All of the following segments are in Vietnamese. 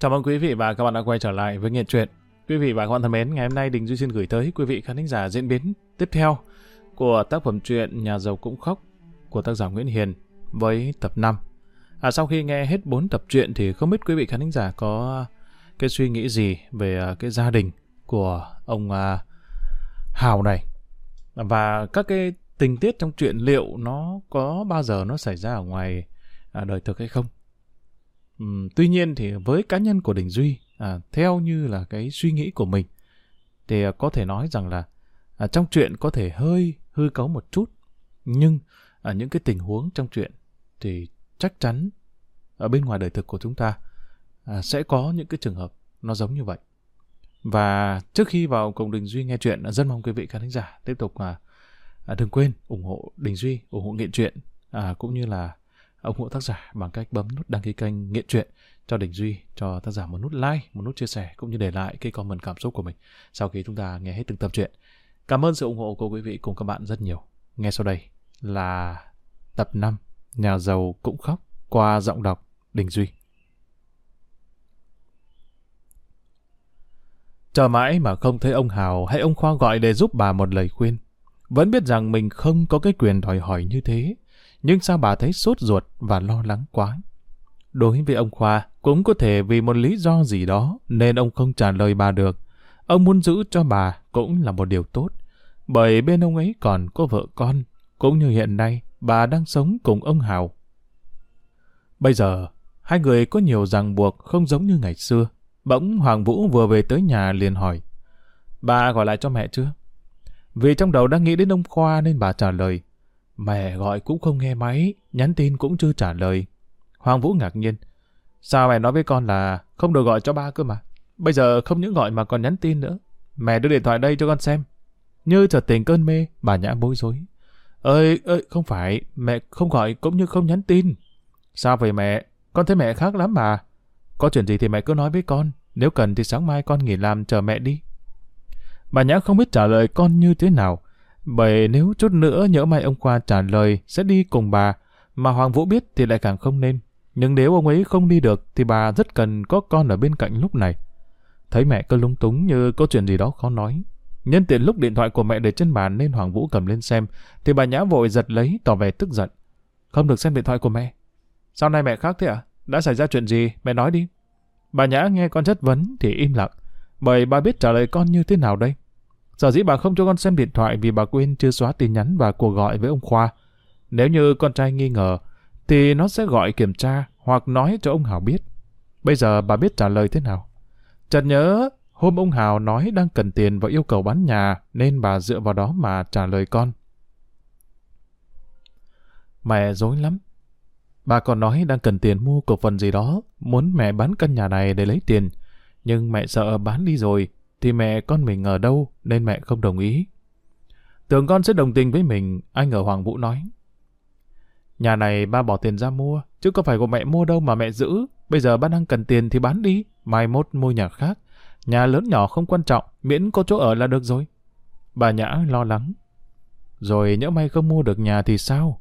Chào mừng quý vị và các bạn đã quay trở lại với Nghiện Truyện. Quý vị và các bạn thân mến, ngày hôm nay Đình Duy xin gửi tới quý vị khán thính giả diễn biến tiếp theo của tác phẩm truyện Nhà giàu cũng khóc của tác giả Nguyễn Hiền với tập 5. À, sau khi nghe hết 4 tập truyện thì không biết quý vị khán thính giả có cái suy nghĩ gì về à, cái gia đình của ông à, Hào này và các cái tình tiết trong truyện liệu nó có bao giờ nó xảy ra ở ngoài à, đời thực hay không? Tuy nhiên thì với cá nhân của Đình Duy, à, theo như là cái suy nghĩ của mình, thì à, có thể nói rằng là à, trong chuyện có thể hơi hư cấu một chút, nhưng à, những cái tình huống trong chuyện thì chắc chắn ở bên ngoài đời thực của chúng ta à, sẽ có những cái trường hợp nó giống như vậy. Và trước khi vào cùng Đình Duy nghe chuyện, à, rất mong quý vị khán thính giả tiếp tục à, à, đừng quên ủng hộ Đình Duy, ủng hộ nghiện truyện à, cũng như là ủng hộ tác giả bằng cách bấm nút đăng ký kênh nghiện truyện cho Đình Duy, cho tác giả một nút like, một nút chia sẻ cũng như để lại cái comment cảm xúc của mình sau khi chúng ta nghe hết từng tập truyện. Cảm ơn sự ủng hộ của quý vị cùng các bạn rất nhiều. Nghe sau đây là tập 5 Nhà giàu cũng khóc qua giọng đọc Đình Duy. Chờ mãi mà không thấy ông Hào hay ông Khoa gọi để giúp bà một lời khuyên. Vẫn biết rằng mình không có cái quyền đòi hỏi như thế, nhưng sao bà thấy sốt ruột và lo lắng quá. Đối với ông Khoa, cũng có thể vì một lý do gì đó nên ông không trả lời bà được. Ông muốn giữ cho bà cũng là một điều tốt, bởi bên ông ấy còn có vợ con, cũng như hiện nay bà đang sống cùng ông Hào. Bây giờ, hai người có nhiều ràng buộc không giống như ngày xưa. Bỗng Hoàng Vũ vừa về tới nhà liền hỏi, Bà gọi lại cho mẹ chưa? Vì trong đầu đang nghĩ đến ông Khoa nên bà trả lời, Mẹ gọi cũng không nghe máy, nhắn tin cũng chưa trả lời. Hoàng Vũ ngạc nhiên. Sao mẹ nói với con là không được gọi cho ba cơ mà? Bây giờ không những gọi mà còn nhắn tin nữa. Mẹ đưa điện thoại đây cho con xem. Như chợt tình cơn mê, bà nhã bối rối. Ơi, ơi, không phải, mẹ không gọi cũng như không nhắn tin. Sao vậy mẹ? Con thấy mẹ khác lắm mà. Có chuyện gì thì mẹ cứ nói với con. Nếu cần thì sáng mai con nghỉ làm chờ mẹ đi. Bà Nhã không biết trả lời con như thế nào. Bởi nếu chút nữa nhỡ may ông Khoa trả lời sẽ đi cùng bà, mà Hoàng Vũ biết thì lại càng không nên. Nhưng nếu ông ấy không đi được thì bà rất cần có con ở bên cạnh lúc này. Thấy mẹ cứ lung túng như có chuyện gì đó khó nói. Nhân tiện lúc điện thoại của mẹ để trên bàn nên Hoàng Vũ cầm lên xem, thì bà Nhã vội giật lấy tỏ vẻ tức giận. Không được xem điện thoại của mẹ. Sau này mẹ khác thế à? Đã xảy ra chuyện gì? Mẹ nói đi. Bà Nhã nghe con chất vấn thì im lặng, bởi bà biết trả lời con như thế nào đây. Sở dĩ bà không cho con xem điện thoại vì bà quên chưa xóa tin nhắn và cuộc gọi với ông Khoa. Nếu như con trai nghi ngờ, thì nó sẽ gọi kiểm tra hoặc nói cho ông Hào biết. Bây giờ bà biết trả lời thế nào? Chợt nhớ, hôm ông Hào nói đang cần tiền và yêu cầu bán nhà, nên bà dựa vào đó mà trả lời con. Mẹ dối lắm. Bà còn nói đang cần tiền mua cổ phần gì đó, muốn mẹ bán căn nhà này để lấy tiền. Nhưng mẹ sợ bán đi rồi, thì mẹ con mình ở đâu nên mẹ không đồng ý. Tưởng con sẽ đồng tình với mình, anh ở Hoàng Vũ nói. Nhà này ba bỏ tiền ra mua, chứ có phải của mẹ mua đâu mà mẹ giữ. Bây giờ ba đang cần tiền thì bán đi, mai mốt mua nhà khác. Nhà lớn nhỏ không quan trọng, miễn có chỗ ở là được rồi. Bà Nhã lo lắng. Rồi nhỡ may không mua được nhà thì sao?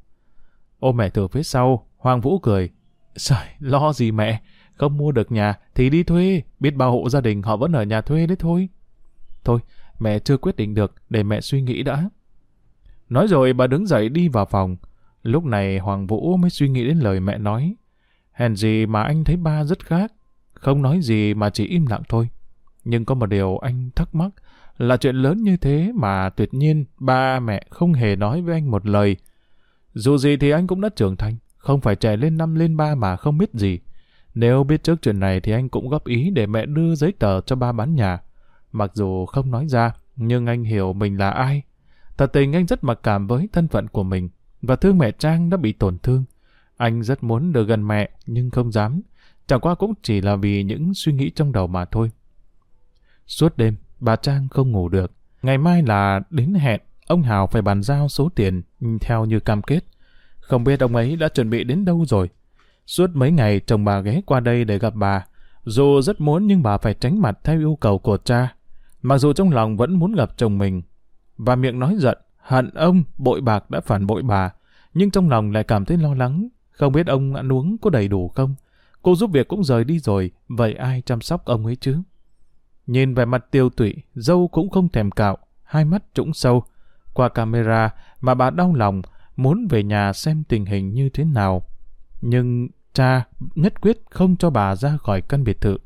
Ôm mẹ từ phía sau, Hoàng Vũ cười. Trời, lo gì mẹ? Không mua được nhà thì đi thuê, biết bao hộ gia đình họ vẫn ở nhà thuê đấy thôi. Thôi, mẹ chưa quyết định được, để mẹ suy nghĩ đã. Nói rồi bà đứng dậy đi vào phòng. Lúc này Hoàng Vũ mới suy nghĩ đến lời mẹ nói. Hèn gì mà anh thấy ba rất khác. Không nói gì mà chỉ im lặng thôi. Nhưng có một điều anh thắc mắc là chuyện lớn như thế mà tuyệt nhiên ba mẹ không hề nói với anh một lời. Dù gì thì anh cũng đã trưởng thành, không phải trẻ lên năm lên ba mà không biết gì. Nếu biết trước chuyện này thì anh cũng góp ý để mẹ đưa giấy tờ cho ba bán nhà. Mặc dù không nói ra, nhưng anh hiểu mình là ai. Thật tình anh rất mặc cảm với thân phận của mình, và thương mẹ Trang đã bị tổn thương. Anh rất muốn được gần mẹ, nhưng không dám. Chẳng qua cũng chỉ là vì những suy nghĩ trong đầu mà thôi. Suốt đêm, bà Trang không ngủ được. Ngày mai là đến hẹn, ông Hào phải bàn giao số tiền theo như cam kết. Không biết ông ấy đã chuẩn bị đến đâu rồi. Suốt mấy ngày chồng bà ghé qua đây để gặp bà. Dù rất muốn nhưng bà phải tránh mặt theo yêu cầu của cha. Mặc dù trong lòng vẫn muốn gặp chồng mình. Và miệng nói giận, hận ông, bội bạc đã phản bội bà. Nhưng trong lòng lại cảm thấy lo lắng. Không biết ông ăn uống có đầy đủ không? cô giúp việc cũng rời đi rồi, vậy ai chăm sóc ông ấy chứ? Nhìn về mặt tiêu tụy, dâu cũng không thèm cạo, hai mắt trũng sâu. Qua camera mà bà đau lòng, muốn về nhà xem tình hình như thế nào. Nhưng cha nhất quyết không cho bà ra khỏi căn biệt thự.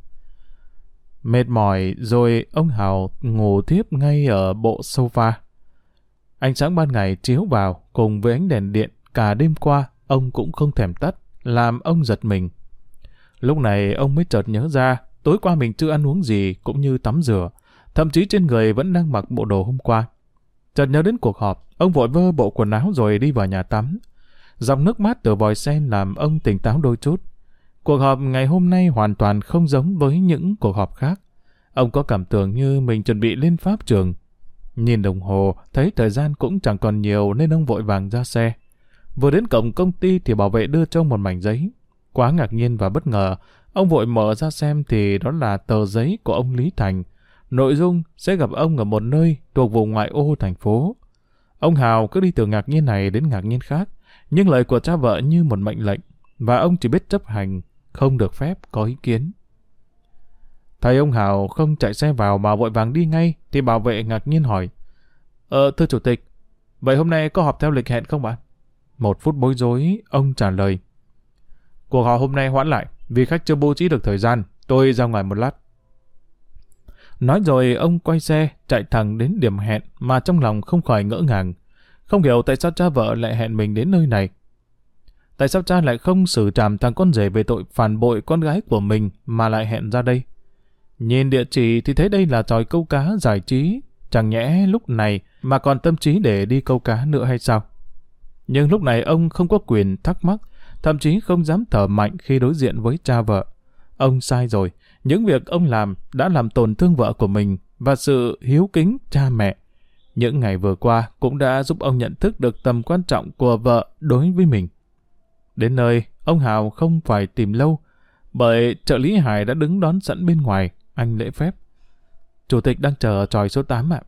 Mệt mỏi rồi ông Hào ngủ tiếp ngay ở bộ sofa. Ánh sáng ban ngày chiếu vào cùng với ánh đèn điện cả đêm qua ông cũng không thèm tắt, làm ông giật mình. Lúc này ông mới chợt nhớ ra tối qua mình chưa ăn uống gì cũng như tắm rửa, thậm chí trên người vẫn đang mặc bộ đồ hôm qua. Chợt nhớ đến cuộc họp, ông vội vơ bộ quần áo rồi đi vào nhà tắm. Dòng nước mát từ vòi sen làm ông tỉnh táo đôi chút. Cuộc họp ngày hôm nay hoàn toàn không giống với những cuộc họp khác. Ông có cảm tưởng như mình chuẩn bị lên pháp trường. Nhìn đồng hồ, thấy thời gian cũng chẳng còn nhiều nên ông vội vàng ra xe. Vừa đến cổng công ty thì bảo vệ đưa cho một mảnh giấy. Quá ngạc nhiên và bất ngờ, ông vội mở ra xem thì đó là tờ giấy của ông Lý Thành. Nội dung sẽ gặp ông ở một nơi thuộc vùng ngoại ô thành phố. Ông Hào cứ đi từ ngạc nhiên này đến ngạc nhiên khác, nhưng lời của cha vợ như một mệnh lệnh, và ông chỉ biết chấp hành, không được phép có ý kiến. Thầy ông Hào không chạy xe vào mà vội vàng đi ngay, thì bảo vệ ngạc nhiên hỏi. Ờ, thưa chủ tịch, vậy hôm nay có họp theo lịch hẹn không bạn? Một phút bối rối, ông trả lời. Cuộc họp hôm nay hoãn lại, vì khách chưa bố trí được thời gian, tôi ra ngoài một lát. Nói rồi ông quay xe, chạy thẳng đến điểm hẹn mà trong lòng không khỏi ngỡ ngàng. Không hiểu tại sao cha vợ lại hẹn mình đến nơi này. Tại sao cha lại không xử trảm thằng con rể về tội phản bội con gái của mình mà lại hẹn ra đây? Nhìn địa chỉ thì thấy đây là tròi câu cá giải trí, chẳng nhẽ lúc này mà còn tâm trí để đi câu cá nữa hay sao? Nhưng lúc này ông không có quyền thắc mắc, thậm chí không dám thở mạnh khi đối diện với cha vợ. Ông sai rồi, những việc ông làm đã làm tổn thương vợ của mình và sự hiếu kính cha mẹ. Những ngày vừa qua cũng đã giúp ông nhận thức được tầm quan trọng của vợ đối với mình. Đến nơi, ông Hào không phải tìm lâu, bởi trợ lý Hải đã đứng đón sẵn bên ngoài, anh lễ phép. Chủ tịch đang chờ tròi số 8 ạ.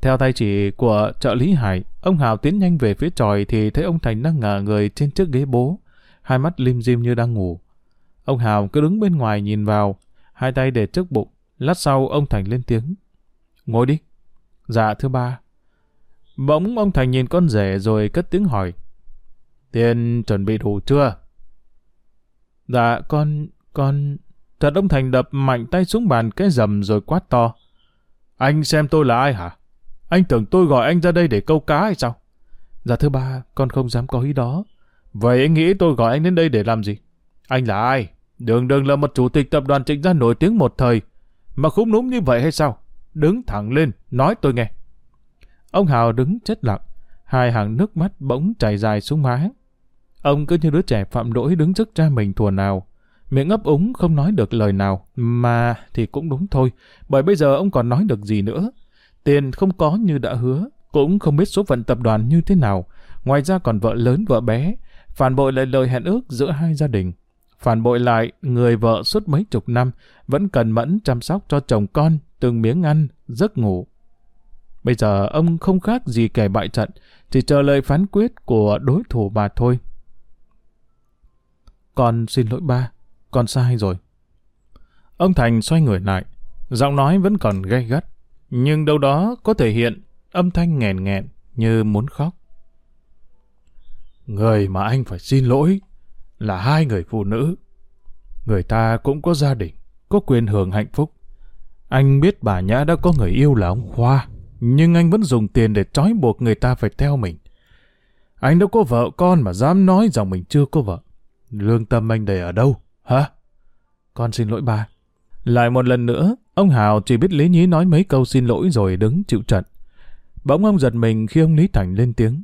Theo tay chỉ của trợ lý Hải, ông Hào tiến nhanh về phía tròi thì thấy ông Thành đang ngả người trên chiếc ghế bố, hai mắt lim dim như đang ngủ. Ông Hào cứ đứng bên ngoài nhìn vào, hai tay để trước bụng. Lát sau ông Thành lên tiếng. Ngồi đi. Dạ thưa ba. Bỗng ông Thành nhìn con rể rồi cất tiếng hỏi. Tiền chuẩn bị đủ chưa? Dạ con, con... Thật ông Thành đập mạnh tay xuống bàn cái rầm rồi quát to. Anh xem tôi là ai hả? Anh tưởng tôi gọi anh ra đây để câu cá hay sao? Dạ thưa ba, con không dám có ý đó. Vậy anh nghĩ tôi gọi anh đến đây để làm gì? Anh là ai? Đường đường là một chủ tịch tập đoàn trịnh gia nổi tiếng một thời. Mà khúm núm như vậy hay sao? Đứng thẳng lên, nói tôi nghe. Ông Hào đứng chết lặng, hai hàng nước mắt bỗng chảy dài xuống má. Ông cứ như đứa trẻ phạm lỗi đứng trước cha mình thùa nào. Miệng ấp úng không nói được lời nào, mà thì cũng đúng thôi, bởi bây giờ ông còn nói được gì nữa. Tiền không có như đã hứa, cũng không biết số phận tập đoàn như thế nào, ngoài ra còn vợ lớn vợ bé, phản bội lại lời hẹn ước giữa hai gia đình. Phản bội lại, người vợ suốt mấy chục năm vẫn cần mẫn chăm sóc cho chồng con từng miếng ăn, giấc ngủ. Bây giờ ông không khác gì kẻ bại trận, chỉ chờ lời phán quyết của đối thủ bà thôi. Con xin lỗi ba, con sai rồi. Ông Thành xoay người lại, giọng nói vẫn còn gay gắt, nhưng đâu đó có thể hiện âm thanh nghẹn nghẹn như muốn khóc. Người mà anh phải xin lỗi là hai người phụ nữ. Người ta cũng có gia đình, có quyền hưởng hạnh phúc. Anh biết bà Nhã đã có người yêu là ông Khoa, nhưng anh vẫn dùng tiền để trói buộc người ta phải theo mình. Anh đâu có vợ con mà dám nói rằng mình chưa có vợ. Lương tâm anh để ở đâu, hả? Con xin lỗi ba. Lại một lần nữa, ông Hào chỉ biết lý nhí nói mấy câu xin lỗi rồi đứng chịu trận. Bỗng ông giật mình khi ông Lý Thành lên tiếng.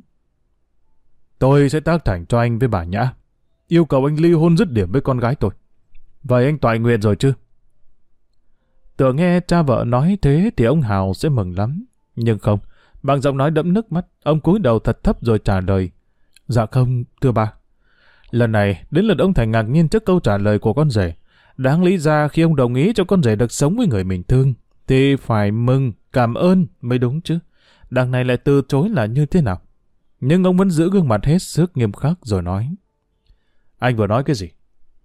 Tôi sẽ tác thành cho anh với bà Nhã. Yêu cầu anh ly hôn dứt điểm với con gái tôi. Vậy anh toại nguyện rồi chứ? Tưởng nghe cha vợ nói thế thì ông Hào sẽ mừng lắm. Nhưng không, bằng giọng nói đẫm nước mắt, ông cúi đầu thật thấp rồi trả lời. Dạ không, thưa bà. Lần này, đến lượt ông Thành ngạc nhiên trước câu trả lời của con rể. Đáng lý ra khi ông đồng ý cho con rể được sống với người mình thương, thì phải mừng, cảm ơn mới đúng chứ. Đằng này lại từ chối là như thế nào? Nhưng ông vẫn giữ gương mặt hết sức nghiêm khắc rồi nói. Anh vừa nói cái gì?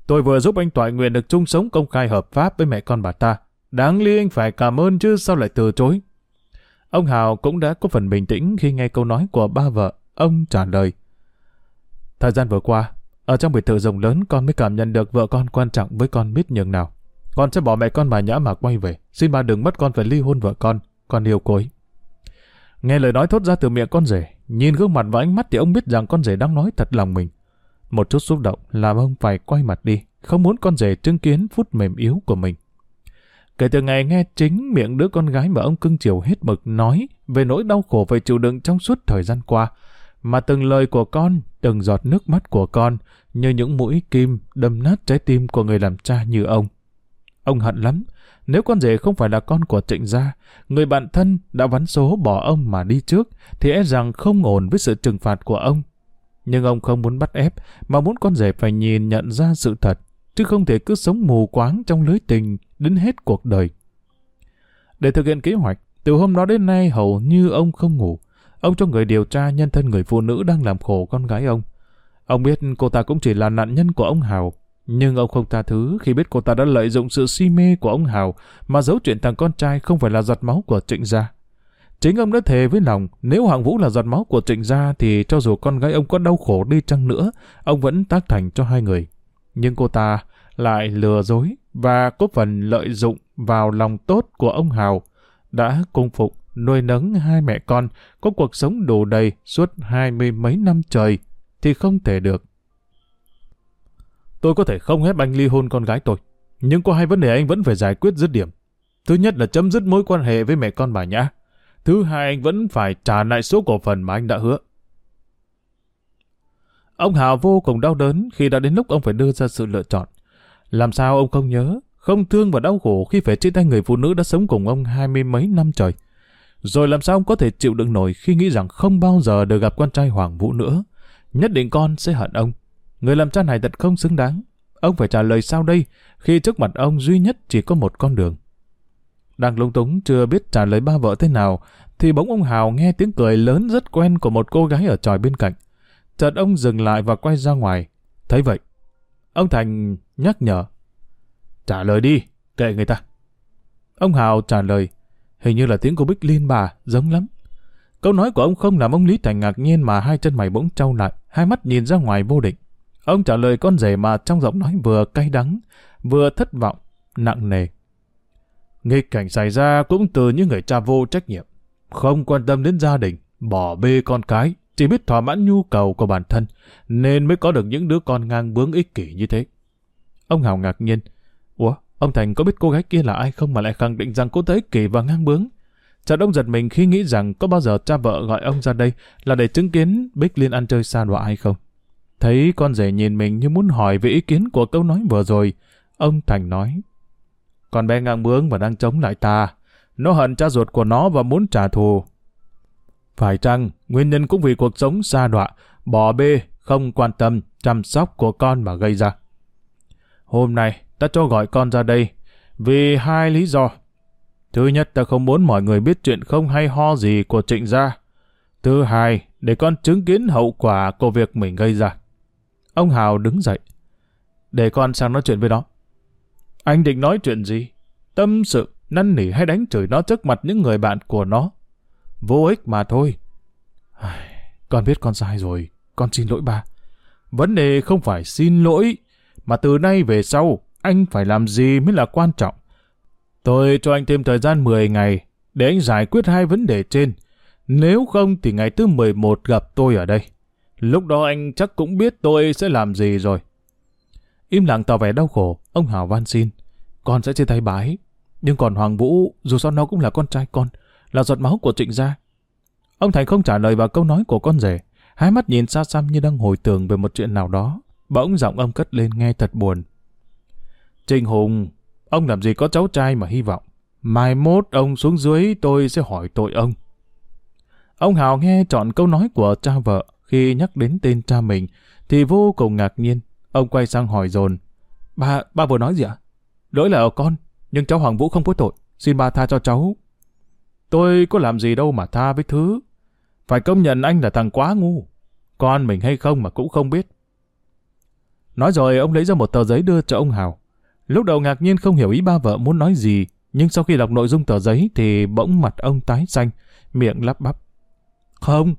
Tôi vừa giúp anh Toại Nguyện được chung sống công khai hợp pháp với mẹ con bà ta. Đáng lý anh phải cảm ơn chứ sao lại từ chối. Ông Hào cũng đã có phần bình tĩnh khi nghe câu nói của ba vợ. Ông trả lời. Thời gian vừa qua, ở trong biệt thự rộng lớn con mới cảm nhận được vợ con quan trọng với con biết nhường nào. Con sẽ bỏ mẹ con bà nhã mà quay về. Xin bà đừng mất con phải ly hôn vợ con. Con yêu cô ấy. Nghe lời nói thốt ra từ miệng con rể, nhìn gương mặt và ánh mắt thì ông biết rằng con rể đang nói thật lòng mình. Một chút xúc động làm ông phải quay mặt đi, không muốn con rể chứng kiến phút mềm yếu của mình. Kể từ ngày nghe chính miệng đứa con gái mà ông cưng chiều hết mực nói về nỗi đau khổ phải chịu đựng trong suốt thời gian qua, mà từng lời của con, từng giọt nước mắt của con như những mũi kim đâm nát trái tim của người làm cha như ông. Ông hận lắm, nếu con rể không phải là con của trịnh gia, người bạn thân đã vắn số bỏ ông mà đi trước, thì e rằng không ổn với sự trừng phạt của ông. Nhưng ông không muốn bắt ép, mà muốn con rể phải nhìn nhận ra sự thật, chứ không thể cứ sống mù quáng trong lưới tình đến hết cuộc đời. Để thực hiện kế hoạch, từ hôm đó đến nay hầu như ông không ngủ. Ông cho người điều tra nhân thân người phụ nữ đang làm khổ con gái ông. Ông biết cô ta cũng chỉ là nạn nhân của ông Hào, nhưng ông không tha thứ khi biết cô ta đã lợi dụng sự si mê của ông Hào mà giấu chuyện thằng con trai không phải là giọt máu của Trịnh Gia. Chính ông đã thề với lòng, nếu Hoàng Vũ là giọt máu của Trịnh Gia thì cho dù con gái ông có đau khổ đi chăng nữa, ông vẫn tác thành cho hai người. Nhưng cô ta lại lừa dối và có phần lợi dụng vào lòng tốt của ông Hào, đã cung phục, nuôi nấng hai mẹ con, có cuộc sống đủ đầy suốt hai mươi mấy năm trời, thì không thể được. Tôi có thể không ép anh ly hôn con gái tôi, nhưng có hai vấn đề anh vẫn phải giải quyết dứt điểm. Thứ nhất là chấm dứt mối quan hệ với mẹ con bà Nhã. Thứ hai anh vẫn phải trả lại số cổ phần mà anh đã hứa. Ông Hào vô cùng đau đớn khi đã đến lúc ông phải đưa ra sự lựa chọn. Làm sao ông không nhớ, không thương và đau khổ khi phải chia tay người phụ nữ đã sống cùng ông hai mươi mấy năm trời. Rồi làm sao ông có thể chịu đựng nổi khi nghĩ rằng không bao giờ được gặp con trai Hoàng Vũ nữa. Nhất định con sẽ hận ông. Người làm cha này thật không xứng đáng. Ông phải trả lời sao đây khi trước mặt ông duy nhất chỉ có một con đường. Đang lúng túng chưa biết trả lời ba vợ thế nào thì bỗng ông Hào nghe tiếng cười lớn rất quen của một cô gái ở tròi bên cạnh. Chợt ông dừng lại và quay ra ngoài. Thấy vậy, ông Thành nhắc nhở. Trả lời đi, kệ người ta. Ông Hào trả lời, hình như là tiếng của Bích Liên bà, giống lắm. Câu nói của ông không làm ông Lý Thành ngạc nhiên mà hai chân mày bỗng trao lại, hai mắt nhìn ra ngoài vô định. Ông trả lời con rể mà trong giọng nói vừa cay đắng, vừa thất vọng, nặng nề. Nghịch cảnh xảy ra cũng từ những người cha vô trách nhiệm, không quan tâm đến gia đình, bỏ bê con cái, chỉ biết thỏa mãn nhu cầu của bản thân, nên mới có được những đứa con ngang bướng ích kỷ như thế. Ông Hào ngạc nhiên, Ủa, ông Thành có biết cô gái kia là ai không mà lại khẳng định rằng cô ta ích kỷ và ngang bướng? Chợt ông giật mình khi nghĩ rằng có bao giờ cha vợ gọi ông ra đây là để chứng kiến Bích Liên ăn chơi xa đọa hay không? Thấy con rể nhìn mình như muốn hỏi về ý kiến của câu nói vừa rồi, ông Thành nói. Con bé ngang bướng và đang chống lại ta. Nó hận cha ruột của nó và muốn trả thù. Phải chăng, nguyên nhân cũng vì cuộc sống xa đọa, bỏ bê, không quan tâm, chăm sóc của con mà gây ra. Hôm nay, ta cho gọi con ra đây vì hai lý do. Thứ nhất, ta không muốn mọi người biết chuyện không hay ho gì của trịnh gia. Thứ hai, để con chứng kiến hậu quả của việc mình gây ra. Ông Hào đứng dậy. Để con sang nói chuyện với nó. Anh định nói chuyện gì? Tâm sự, năn nỉ hay đánh chửi nó trước mặt những người bạn của nó? Vô ích mà thôi. Con biết con sai rồi. Con xin lỗi ba. Vấn đề không phải xin lỗi, mà từ nay về sau, anh phải làm gì mới là quan trọng. Tôi cho anh thêm thời gian 10 ngày để anh giải quyết hai vấn đề trên. Nếu không thì ngày thứ 11 gặp tôi ở đây. Lúc đó anh chắc cũng biết tôi sẽ làm gì rồi. Im lặng tỏ vẻ đau khổ, ông Hào van xin. Con sẽ chia tay bái. Nhưng còn Hoàng Vũ, dù sao nó cũng là con trai con, là giọt máu của trịnh gia. Ông Thành không trả lời vào câu nói của con rể. Hai mắt nhìn xa xăm như đang hồi tưởng về một chuyện nào đó. Bỗng giọng ông cất lên nghe thật buồn. Trịnh Hùng, ông làm gì có cháu trai mà hy vọng. Mai mốt ông xuống dưới tôi sẽ hỏi tội ông. Ông Hào nghe chọn câu nói của cha vợ khi nhắc đến tên cha mình thì vô cùng ngạc nhiên. Ông quay sang hỏi dồn Ba, ba vừa nói gì ạ? Lỗi là ở con, nhưng cháu Hoàng Vũ không có tội. Xin ba tha cho cháu. Tôi có làm gì đâu mà tha với thứ. Phải công nhận anh là thằng quá ngu. Con mình hay không mà cũng không biết. Nói rồi ông lấy ra một tờ giấy đưa cho ông Hào. Lúc đầu ngạc nhiên không hiểu ý ba vợ muốn nói gì, nhưng sau khi đọc nội dung tờ giấy thì bỗng mặt ông tái xanh, miệng lắp bắp. Không,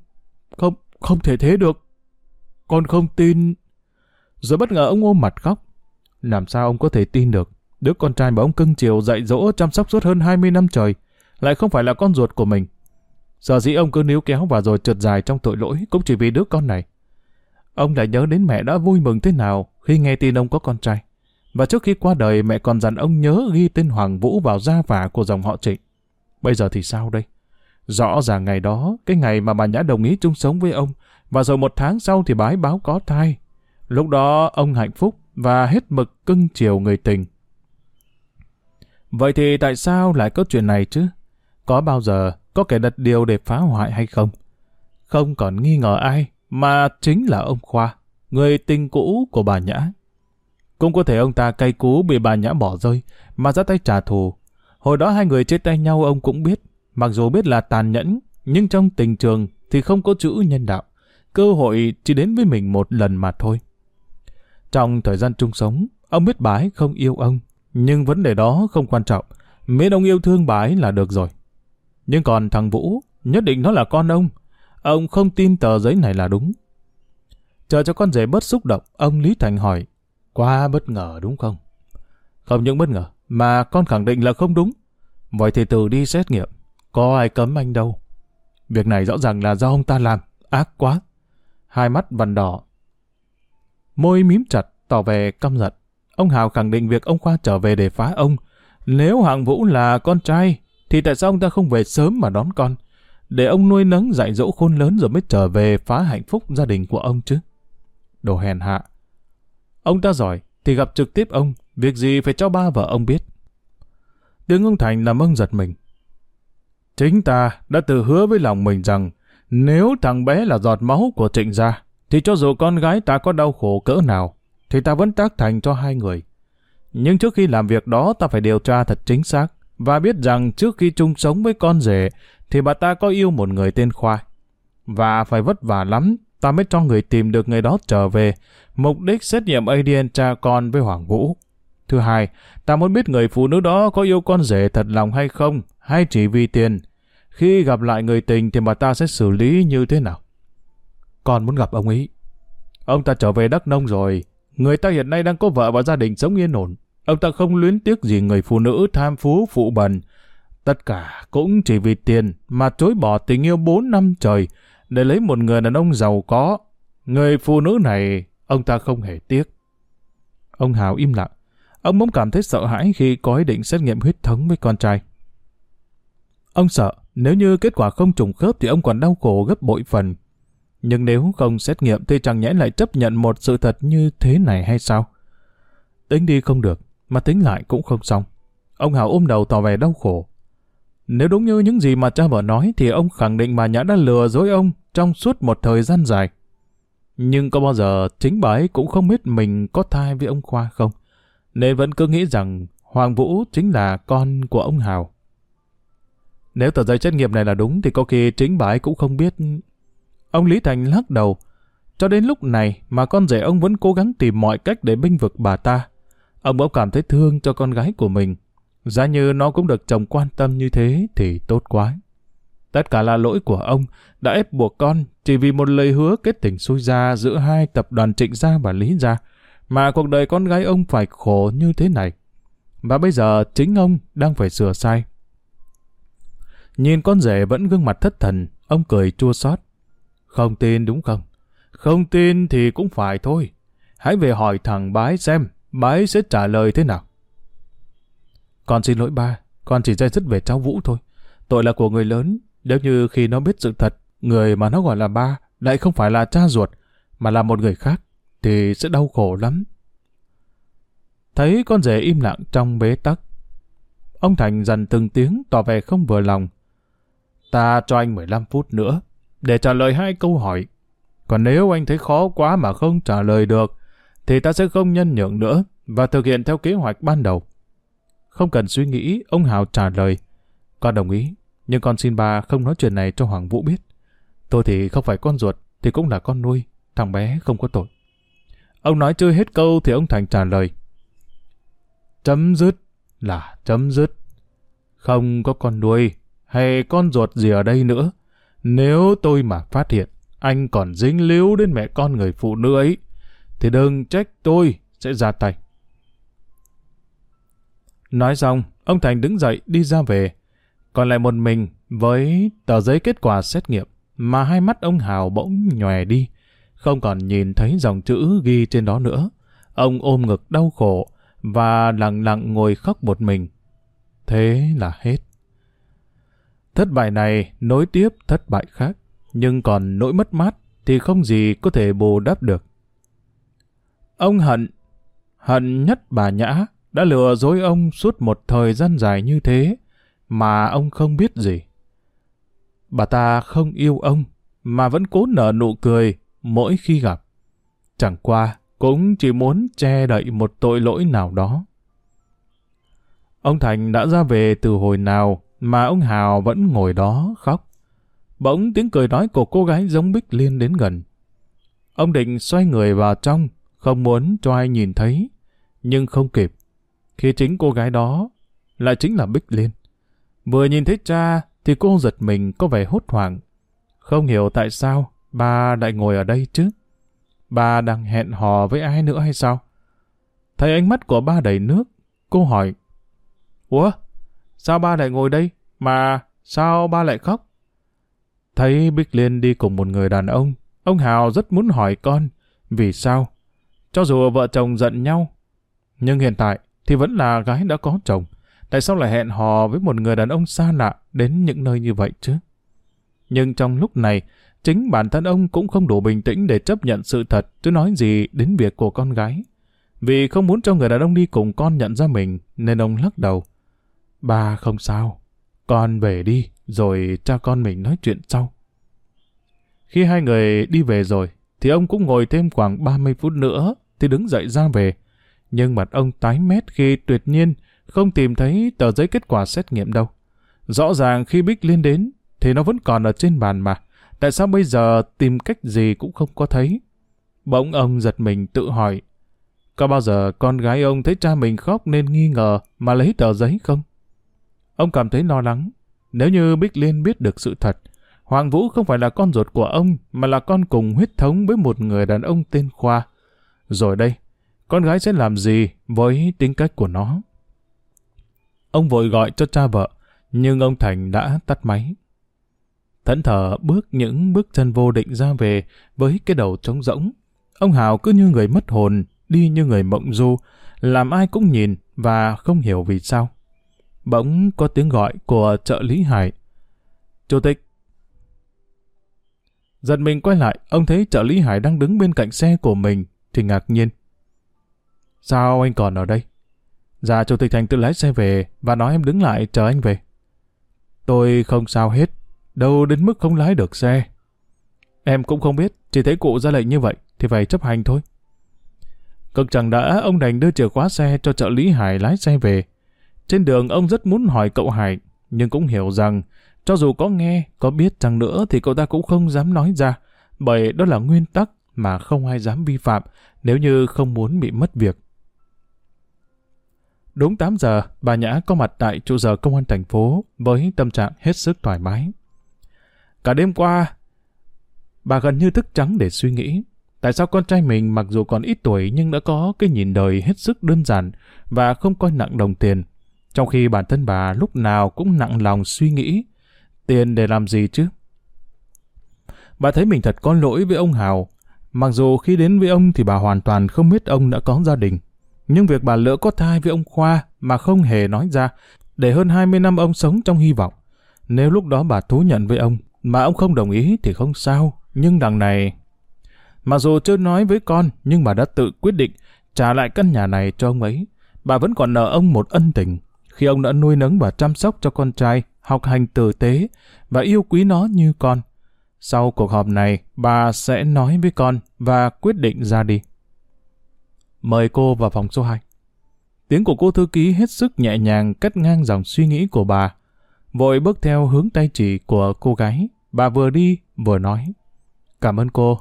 không, không thể thế được. Con không tin. Rồi bất ngờ ông ôm mặt khóc. Làm sao ông có thể tin được? Đứa con trai mà ông cưng chiều dạy dỗ chăm sóc suốt hơn 20 năm trời, lại không phải là con ruột của mình. Sở dĩ ông cứ níu kéo và rồi trượt dài trong tội lỗi cũng chỉ vì đứa con này. Ông lại nhớ đến mẹ đã vui mừng thế nào khi nghe tin ông có con trai. Và trước khi qua đời mẹ còn dặn ông nhớ ghi tên Hoàng Vũ vào gia phả của dòng họ Trịnh. Bây giờ thì sao đây? Rõ ràng ngày đó, cái ngày mà bà Nhã đồng ý chung sống với ông, và rồi một tháng sau thì bái báo có thai. Lúc đó ông hạnh phúc và hết mực cưng chiều người tình. Vậy thì tại sao lại có chuyện này chứ? Có bao giờ có kẻ đặt điều để phá hoại hay không? Không còn nghi ngờ ai, mà chính là ông Khoa, người tình cũ của bà Nhã. Cũng có thể ông ta cay cú bị bà Nhã bỏ rơi, mà ra tay trả thù. Hồi đó hai người chết tay nhau ông cũng biết, mặc dù biết là tàn nhẫn, nhưng trong tình trường thì không có chữ nhân đạo. Cơ hội chỉ đến với mình một lần mà thôi. Trong thời gian chung sống, ông biết bà ấy không yêu ông, nhưng vấn đề đó không quan trọng. Miễn ông yêu thương bà ấy là được rồi. Nhưng còn thằng Vũ, nhất định nó là con ông. Ông không tin tờ giấy này là đúng. Chờ cho con rể bớt xúc động, ông Lý Thành hỏi, quá bất ngờ đúng không? Không những bất ngờ, mà con khẳng định là không đúng. Vậy thì từ đi xét nghiệm, có ai cấm anh đâu. Việc này rõ ràng là do ông ta làm, ác quá. Hai mắt vằn đỏ. Môi mím chặt, tỏ vẻ căm giận. Ông Hào khẳng định việc ông Khoa trở về để phá ông. Nếu Hạng Vũ là con trai, thì tại sao ông ta không về sớm mà đón con? Để ông nuôi nấng dạy dỗ khôn lớn rồi mới trở về phá hạnh phúc gia đình của ông chứ. Đồ hèn hạ. Ông ta giỏi, thì gặp trực tiếp ông, việc gì phải cho ba vợ ông biết. Tiếng ông Thành làm ông giật mình. Chính ta đã tự hứa với lòng mình rằng nếu thằng bé là giọt máu của trịnh gia, thì cho dù con gái ta có đau khổ cỡ nào, thì ta vẫn tác thành cho hai người. Nhưng trước khi làm việc đó ta phải điều tra thật chính xác và biết rằng trước khi chung sống với con rể thì bà ta có yêu một người tên Khoa. Và phải vất vả lắm ta mới cho người tìm được người đó trở về mục đích xét nghiệm ADN cha con với Hoàng Vũ. Thứ hai, ta muốn biết người phụ nữ đó có yêu con rể thật lòng hay không, hay chỉ vì tiền. Khi gặp lại người tình thì bà ta sẽ xử lý như thế nào? Con muốn gặp ông ấy. Ông ta trở về Đắk Nông rồi, Người ta hiện nay đang có vợ và gia đình sống yên ổn. Ông ta không luyến tiếc gì người phụ nữ tham phú phụ bần. Tất cả cũng chỉ vì tiền mà chối bỏ tình yêu 4 năm trời để lấy một người đàn ông giàu có. Người phụ nữ này, ông ta không hề tiếc. Ông Hào im lặng. Ông bỗng cảm thấy sợ hãi khi có ý định xét nghiệm huyết thống với con trai. Ông sợ, nếu như kết quả không trùng khớp thì ông còn đau khổ gấp bội phần. Nhưng nếu không xét nghiệm thì chẳng nhẽ lại chấp nhận một sự thật như thế này hay sao? Tính đi không được, mà tính lại cũng không xong. Ông Hảo ôm đầu tỏ vẻ đau khổ. Nếu đúng như những gì mà cha vợ nói thì ông khẳng định bà Nhã đã lừa dối ông trong suốt một thời gian dài. Nhưng có bao giờ chính bà ấy cũng không biết mình có thai với ông Khoa không? Nên vẫn cứ nghĩ rằng Hoàng Vũ chính là con của ông Hào. Nếu tờ giấy xét nghiệm này là đúng thì có khi chính bà ấy cũng không biết Ông Lý Thành lắc đầu. Cho đến lúc này mà con rể ông vẫn cố gắng tìm mọi cách để binh vực bà ta. Ông bỗng cảm thấy thương cho con gái của mình. Giá như nó cũng được chồng quan tâm như thế thì tốt quá. Tất cả là lỗi của ông đã ép buộc con chỉ vì một lời hứa kết tình xui ra giữa hai tập đoàn trịnh gia và lý gia mà cuộc đời con gái ông phải khổ như thế này. Và bây giờ chính ông đang phải sửa sai. Nhìn con rể vẫn gương mặt thất thần, ông cười chua xót. Không tin đúng không? Không tin thì cũng phải thôi. Hãy về hỏi thằng bái xem, bái sẽ trả lời thế nào. Con xin lỗi ba, con chỉ dây dứt về cháu Vũ thôi. Tội là của người lớn, nếu như khi nó biết sự thật, người mà nó gọi là ba lại không phải là cha ruột, mà là một người khác, thì sẽ đau khổ lắm. Thấy con rể im lặng trong bế tắc. Ông Thành dần từng tiếng tỏ vẻ không vừa lòng. Ta cho anh 15 phút nữa, để trả lời hai câu hỏi. Còn nếu anh thấy khó quá mà không trả lời được, thì ta sẽ không nhân nhượng nữa và thực hiện theo kế hoạch ban đầu. Không cần suy nghĩ, ông Hào trả lời. Con đồng ý, nhưng con xin bà không nói chuyện này cho Hoàng Vũ biết. Tôi thì không phải con ruột, thì cũng là con nuôi, thằng bé không có tội. Ông nói chưa hết câu thì ông Thành trả lời. Chấm dứt là chấm dứt. Không có con nuôi hay con ruột gì ở đây nữa. Nếu tôi mà phát hiện anh còn dính líu đến mẹ con người phụ nữ ấy, thì đừng trách tôi sẽ ra tay. Nói xong, ông Thành đứng dậy đi ra về. Còn lại một mình với tờ giấy kết quả xét nghiệm mà hai mắt ông Hào bỗng nhòe đi, không còn nhìn thấy dòng chữ ghi trên đó nữa. Ông ôm ngực đau khổ và lặng lặng ngồi khóc một mình. Thế là hết. Thất bại này nối tiếp thất bại khác, nhưng còn nỗi mất mát thì không gì có thể bù đắp được. Ông hận, hận nhất bà Nhã đã lừa dối ông suốt một thời gian dài như thế mà ông không biết gì. Bà ta không yêu ông mà vẫn cố nở nụ cười mỗi khi gặp. Chẳng qua cũng chỉ muốn che đậy một tội lỗi nào đó. Ông Thành đã ra về từ hồi nào mà ông Hào vẫn ngồi đó khóc. Bỗng tiếng cười nói của cô gái giống Bích Liên đến gần. Ông định xoay người vào trong, không muốn cho ai nhìn thấy, nhưng không kịp. Khi chính cô gái đó lại chính là Bích Liên. Vừa nhìn thấy cha thì cô giật mình có vẻ hốt hoảng. Không hiểu tại sao bà lại ngồi ở đây chứ. Bà đang hẹn hò với ai nữa hay sao? Thấy ánh mắt của ba đầy nước, cô hỏi. Ủa, sao ba lại ngồi đây? Mà sao ba lại khóc? Thấy Bích Liên đi cùng một người đàn ông, ông Hào rất muốn hỏi con, vì sao? Cho dù vợ chồng giận nhau, nhưng hiện tại thì vẫn là gái đã có chồng. Tại sao lại hẹn hò với một người đàn ông xa lạ đến những nơi như vậy chứ? Nhưng trong lúc này, chính bản thân ông cũng không đủ bình tĩnh để chấp nhận sự thật chứ nói gì đến việc của con gái. Vì không muốn cho người đàn ông đi cùng con nhận ra mình, nên ông lắc đầu. Ba không sao, con về đi, rồi cha con mình nói chuyện sau. Khi hai người đi về rồi, thì ông cũng ngồi thêm khoảng 30 phút nữa, thì đứng dậy ra về. Nhưng mặt ông tái mét khi tuyệt nhiên không tìm thấy tờ giấy kết quả xét nghiệm đâu. Rõ ràng khi Bích Liên đến, thì nó vẫn còn ở trên bàn mà. Tại sao bây giờ tìm cách gì cũng không có thấy? Bỗng ông giật mình tự hỏi, có bao giờ con gái ông thấy cha mình khóc nên nghi ngờ mà lấy tờ giấy không? Ông cảm thấy lo lắng. Nếu như Bích Liên biết được sự thật, Hoàng Vũ không phải là con ruột của ông, mà là con cùng huyết thống với một người đàn ông tên Khoa. Rồi đây, con gái sẽ làm gì với tính cách của nó? Ông vội gọi cho cha vợ, nhưng ông Thành đã tắt máy. Thẫn thờ bước những bước chân vô định ra về với cái đầu trống rỗng. Ông Hào cứ như người mất hồn, đi như người mộng du, làm ai cũng nhìn và không hiểu vì sao. Bỗng có tiếng gọi của trợ lý Hải. Chủ tịch! Giật mình quay lại, ông thấy trợ lý Hải đang đứng bên cạnh xe của mình, thì ngạc nhiên. Sao anh còn ở đây? Dạ, chủ tịch thành tự lái xe về và nói em đứng lại chờ anh về. Tôi không sao hết, đâu đến mức không lái được xe. Em cũng không biết, chỉ thấy cụ ra lệnh như vậy thì phải chấp hành thôi. Cực chẳng đã, ông đành đưa chìa khóa xe cho trợ lý Hải lái xe về. Trên đường ông rất muốn hỏi cậu Hải, nhưng cũng hiểu rằng cho dù có nghe, có biết chăng nữa thì cậu ta cũng không dám nói ra, bởi đó là nguyên tắc mà không ai dám vi phạm nếu như không muốn bị mất việc. Đúng 8 giờ, bà Nhã có mặt tại trụ sở công an thành phố với tâm trạng hết sức thoải mái. Cả đêm qua, bà gần như thức trắng để suy nghĩ. Tại sao con trai mình mặc dù còn ít tuổi nhưng đã có cái nhìn đời hết sức đơn giản và không coi nặng đồng tiền, trong khi bản thân bà lúc nào cũng nặng lòng suy nghĩ tiền để làm gì chứ? Bà thấy mình thật có lỗi với ông Hào. Mặc dù khi đến với ông thì bà hoàn toàn không biết ông đã có gia đình. Nhưng việc bà lỡ có thai với ông Khoa mà không hề nói ra, để hơn 20 năm ông sống trong hy vọng. Nếu lúc đó bà thú nhận với ông, mà ông không đồng ý thì không sao. Nhưng đằng này... Mặc dù chưa nói với con, nhưng bà đã tự quyết định trả lại căn nhà này cho ông ấy. Bà vẫn còn nợ ông một ân tình, khi ông đã nuôi nấng và chăm sóc cho con trai, học hành tử tế và yêu quý nó như con. Sau cuộc họp này, bà sẽ nói với con và quyết định ra đi. Mời cô vào phòng số 2. Tiếng của cô thư ký hết sức nhẹ nhàng cắt ngang dòng suy nghĩ của bà. Vội bước theo hướng tay chỉ của cô gái. Bà vừa đi vừa nói. Cảm ơn cô.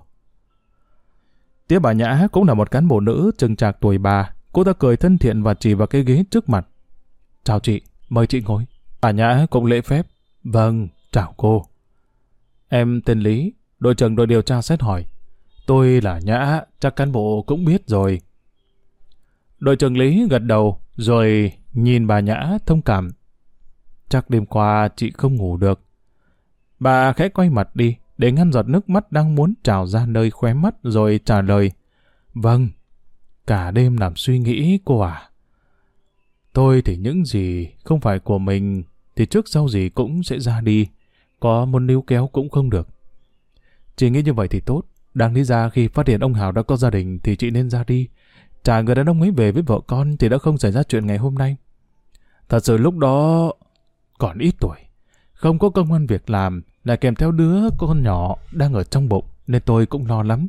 Tiếp bà Nhã cũng là một cán bộ nữ chừng trạc tuổi bà. Cô ta cười thân thiện và chỉ vào cái ghế trước mặt. Chào chị, mời chị ngồi. Bà Nhã cũng lễ phép. Vâng, chào cô. Em tên Lý, đội trưởng đội điều tra xét hỏi. Tôi là Nhã, chắc cán bộ cũng biết rồi. Đội trưởng Lý gật đầu, rồi nhìn bà Nhã thông cảm. Chắc đêm qua chị không ngủ được. Bà khẽ quay mặt đi, để ngăn giọt nước mắt đang muốn trào ra nơi khóe mắt rồi trả lời. Vâng, cả đêm làm suy nghĩ cô à. Tôi thì những gì không phải của mình thì trước sau gì cũng sẽ ra đi. Có muốn níu kéo cũng không được. Chị nghĩ như vậy thì tốt. Đáng lý ra khi phát hiện ông Hào đã có gia đình thì chị nên ra đi. Trả người đàn ông ấy về với vợ con thì đã không xảy ra chuyện ngày hôm nay. Thật sự lúc đó còn ít tuổi. Không có công an việc làm, lại kèm theo đứa con nhỏ đang ở trong bụng, nên tôi cũng lo lắm.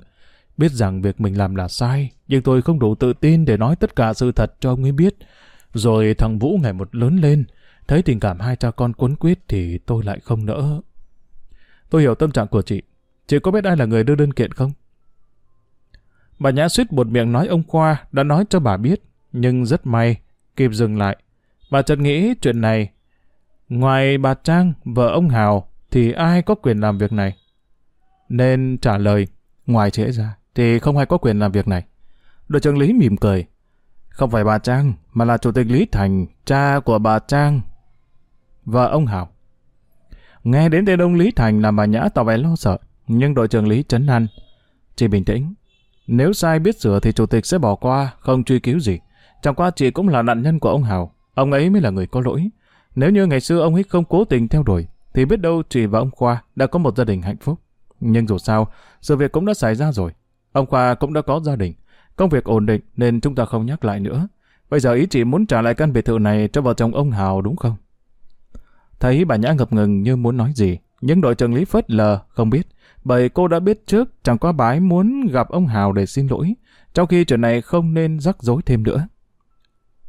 Biết rằng việc mình làm là sai, nhưng tôi không đủ tự tin để nói tất cả sự thật cho ông ấy biết. Rồi thằng Vũ ngày một lớn lên, thấy tình cảm hai cha con cuốn quyết thì tôi lại không nỡ. Tôi hiểu tâm trạng của chị. Chị có biết ai là người đưa đơn kiện không? Bà Nhã suýt một miệng nói ông Khoa đã nói cho bà biết, nhưng rất may, kịp dừng lại. Bà chợt nghĩ chuyện này, ngoài bà Trang, vợ ông Hào, thì ai có quyền làm việc này? Nên trả lời, ngoài chị ấy ra, thì không ai có quyền làm việc này. Đội trưởng Lý mỉm cười. Không phải bà Trang, mà là Chủ tịch Lý Thành, cha của bà Trang, và ông Hào. Nghe đến tên ông Lý Thành làm bà Nhã tỏ vẻ lo sợ, nhưng đội trưởng Lý chấn an. Chị bình tĩnh, nếu sai biết sửa thì chủ tịch sẽ bỏ qua, không truy cứu gì. Chẳng qua chị cũng là nạn nhân của ông Hào, ông ấy mới là người có lỗi. Nếu như ngày xưa ông ấy không cố tình theo đuổi, thì biết đâu chị và ông Khoa đã có một gia đình hạnh phúc. Nhưng dù sao, sự việc cũng đã xảy ra rồi. Ông Khoa cũng đã có gia đình, công việc ổn định nên chúng ta không nhắc lại nữa. Bây giờ ý chị muốn trả lại căn biệt thự này cho vợ chồng ông Hào đúng không? Thấy bà Nhã ngập ngừng như muốn nói gì, nhưng đội trưởng Lý phớt lờ, không biết. Bởi cô đã biết trước chẳng qua bái muốn gặp ông Hào để xin lỗi, trong khi chuyện này không nên rắc rối thêm nữa.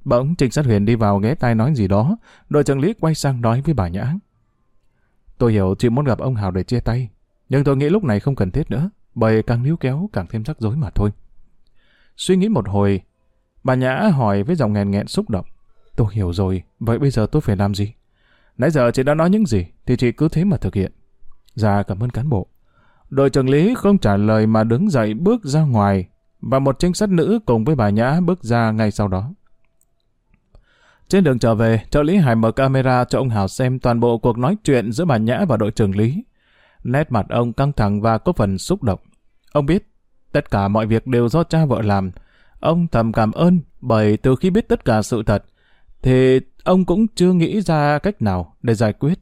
Bỗng trinh sát huyền đi vào ghé tai nói gì đó, đội trưởng Lý quay sang nói với bà Nhã. Tôi hiểu chị muốn gặp ông Hào để chia tay, nhưng tôi nghĩ lúc này không cần thiết nữa, bởi càng níu kéo càng thêm rắc rối mà thôi. Suy nghĩ một hồi, bà Nhã hỏi với giọng nghẹn nghẹn xúc động. Tôi hiểu rồi, vậy bây giờ tôi phải làm gì? Nãy giờ chị đã nói những gì, thì chị cứ thế mà thực hiện. Dạ cảm ơn cán bộ. Đội trưởng Lý không trả lời mà đứng dậy bước ra ngoài, và một trinh sát nữ cùng với bà Nhã bước ra ngay sau đó. Trên đường trở về, trợ lý Hải mở camera cho ông Hào xem toàn bộ cuộc nói chuyện giữa bà Nhã và đội trưởng Lý. Nét mặt ông căng thẳng và có phần xúc động. Ông biết, tất cả mọi việc đều do cha vợ làm. Ông thầm cảm ơn bởi từ khi biết tất cả sự thật, thì ông cũng chưa nghĩ ra cách nào để giải quyết.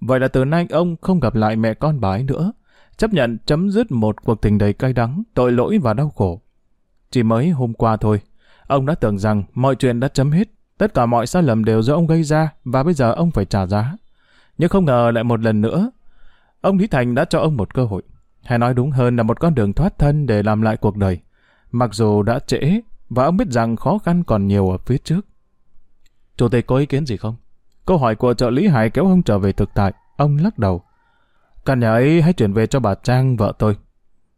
Vậy là từ nay ông không gặp lại mẹ con bà ấy nữa, chấp nhận chấm dứt một cuộc tình đầy cay đắng, tội lỗi và đau khổ. Chỉ mới hôm qua thôi, ông đã tưởng rằng mọi chuyện đã chấm hết, tất cả mọi sai lầm đều do ông gây ra và bây giờ ông phải trả giá. Nhưng không ngờ lại một lần nữa, ông Lý Thành đã cho ông một cơ hội, hay nói đúng hơn là một con đường thoát thân để làm lại cuộc đời. Mặc dù đã trễ, và ông biết rằng khó khăn còn nhiều ở phía trước. Chủ tịch có ý kiến gì không? Câu hỏi của trợ lý Hải kéo ông trở về thực tại. Ông lắc đầu. Căn nhà ấy hãy chuyển về cho bà Trang, vợ tôi.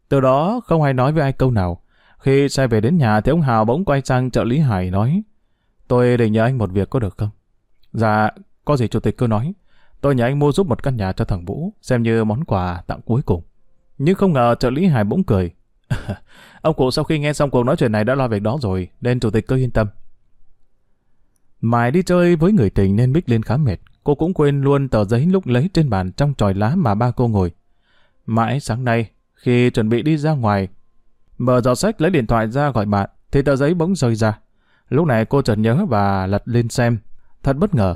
Từ đó không ai nói với ai câu nào. Khi xe về đến nhà thì ông Hào bỗng quay sang trợ lý Hải nói Tôi định nhờ anh một việc có được không? Dạ, có gì chủ tịch cứ nói. Tôi nhờ anh mua giúp một căn nhà cho thằng Vũ, xem như món quà tặng cuối cùng. Nhưng không ngờ trợ lý Hải bỗng cười. ông cụ sau khi nghe xong cuộc nói chuyện này đã lo việc đó rồi, nên chủ tịch cứ yên tâm. Mai đi chơi với người tình nên Bích Liên khá mệt. Cô cũng quên luôn tờ giấy lúc lấy trên bàn trong tròi lá mà ba cô ngồi. Mãi sáng nay, khi chuẩn bị đi ra ngoài, mở giỏ sách lấy điện thoại ra gọi bạn, thì tờ giấy bỗng rơi ra. Lúc này cô chợt nhớ và lật lên xem. Thật bất ngờ.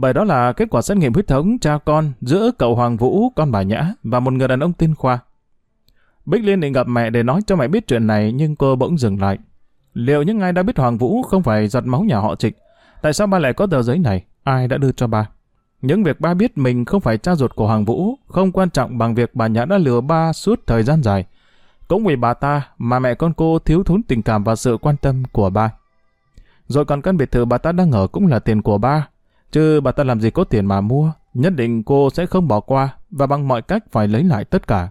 Bởi đó là kết quả xét nghiệm huyết thống cha con giữa cậu Hoàng Vũ, con bà Nhã và một người đàn ông tên Khoa. Bích Liên định gặp mẹ để nói cho mẹ biết chuyện này nhưng cô bỗng dừng lại. Liệu những ai đã biết Hoàng Vũ không phải giật máu nhà họ Trịnh? Tại sao ba lại có tờ giấy này? Ai đã đưa cho ba? Những việc ba biết mình không phải cha ruột của Hoàng Vũ không quan trọng bằng việc bà Nhã đã lừa ba suốt thời gian dài. Cũng vì bà ta mà mẹ con cô thiếu thốn tình cảm và sự quan tâm của ba. Rồi còn căn biệt thự bà ta đang ở cũng là tiền của ba. Chứ bà ta làm gì có tiền mà mua, nhất định cô sẽ không bỏ qua và bằng mọi cách phải lấy lại tất cả.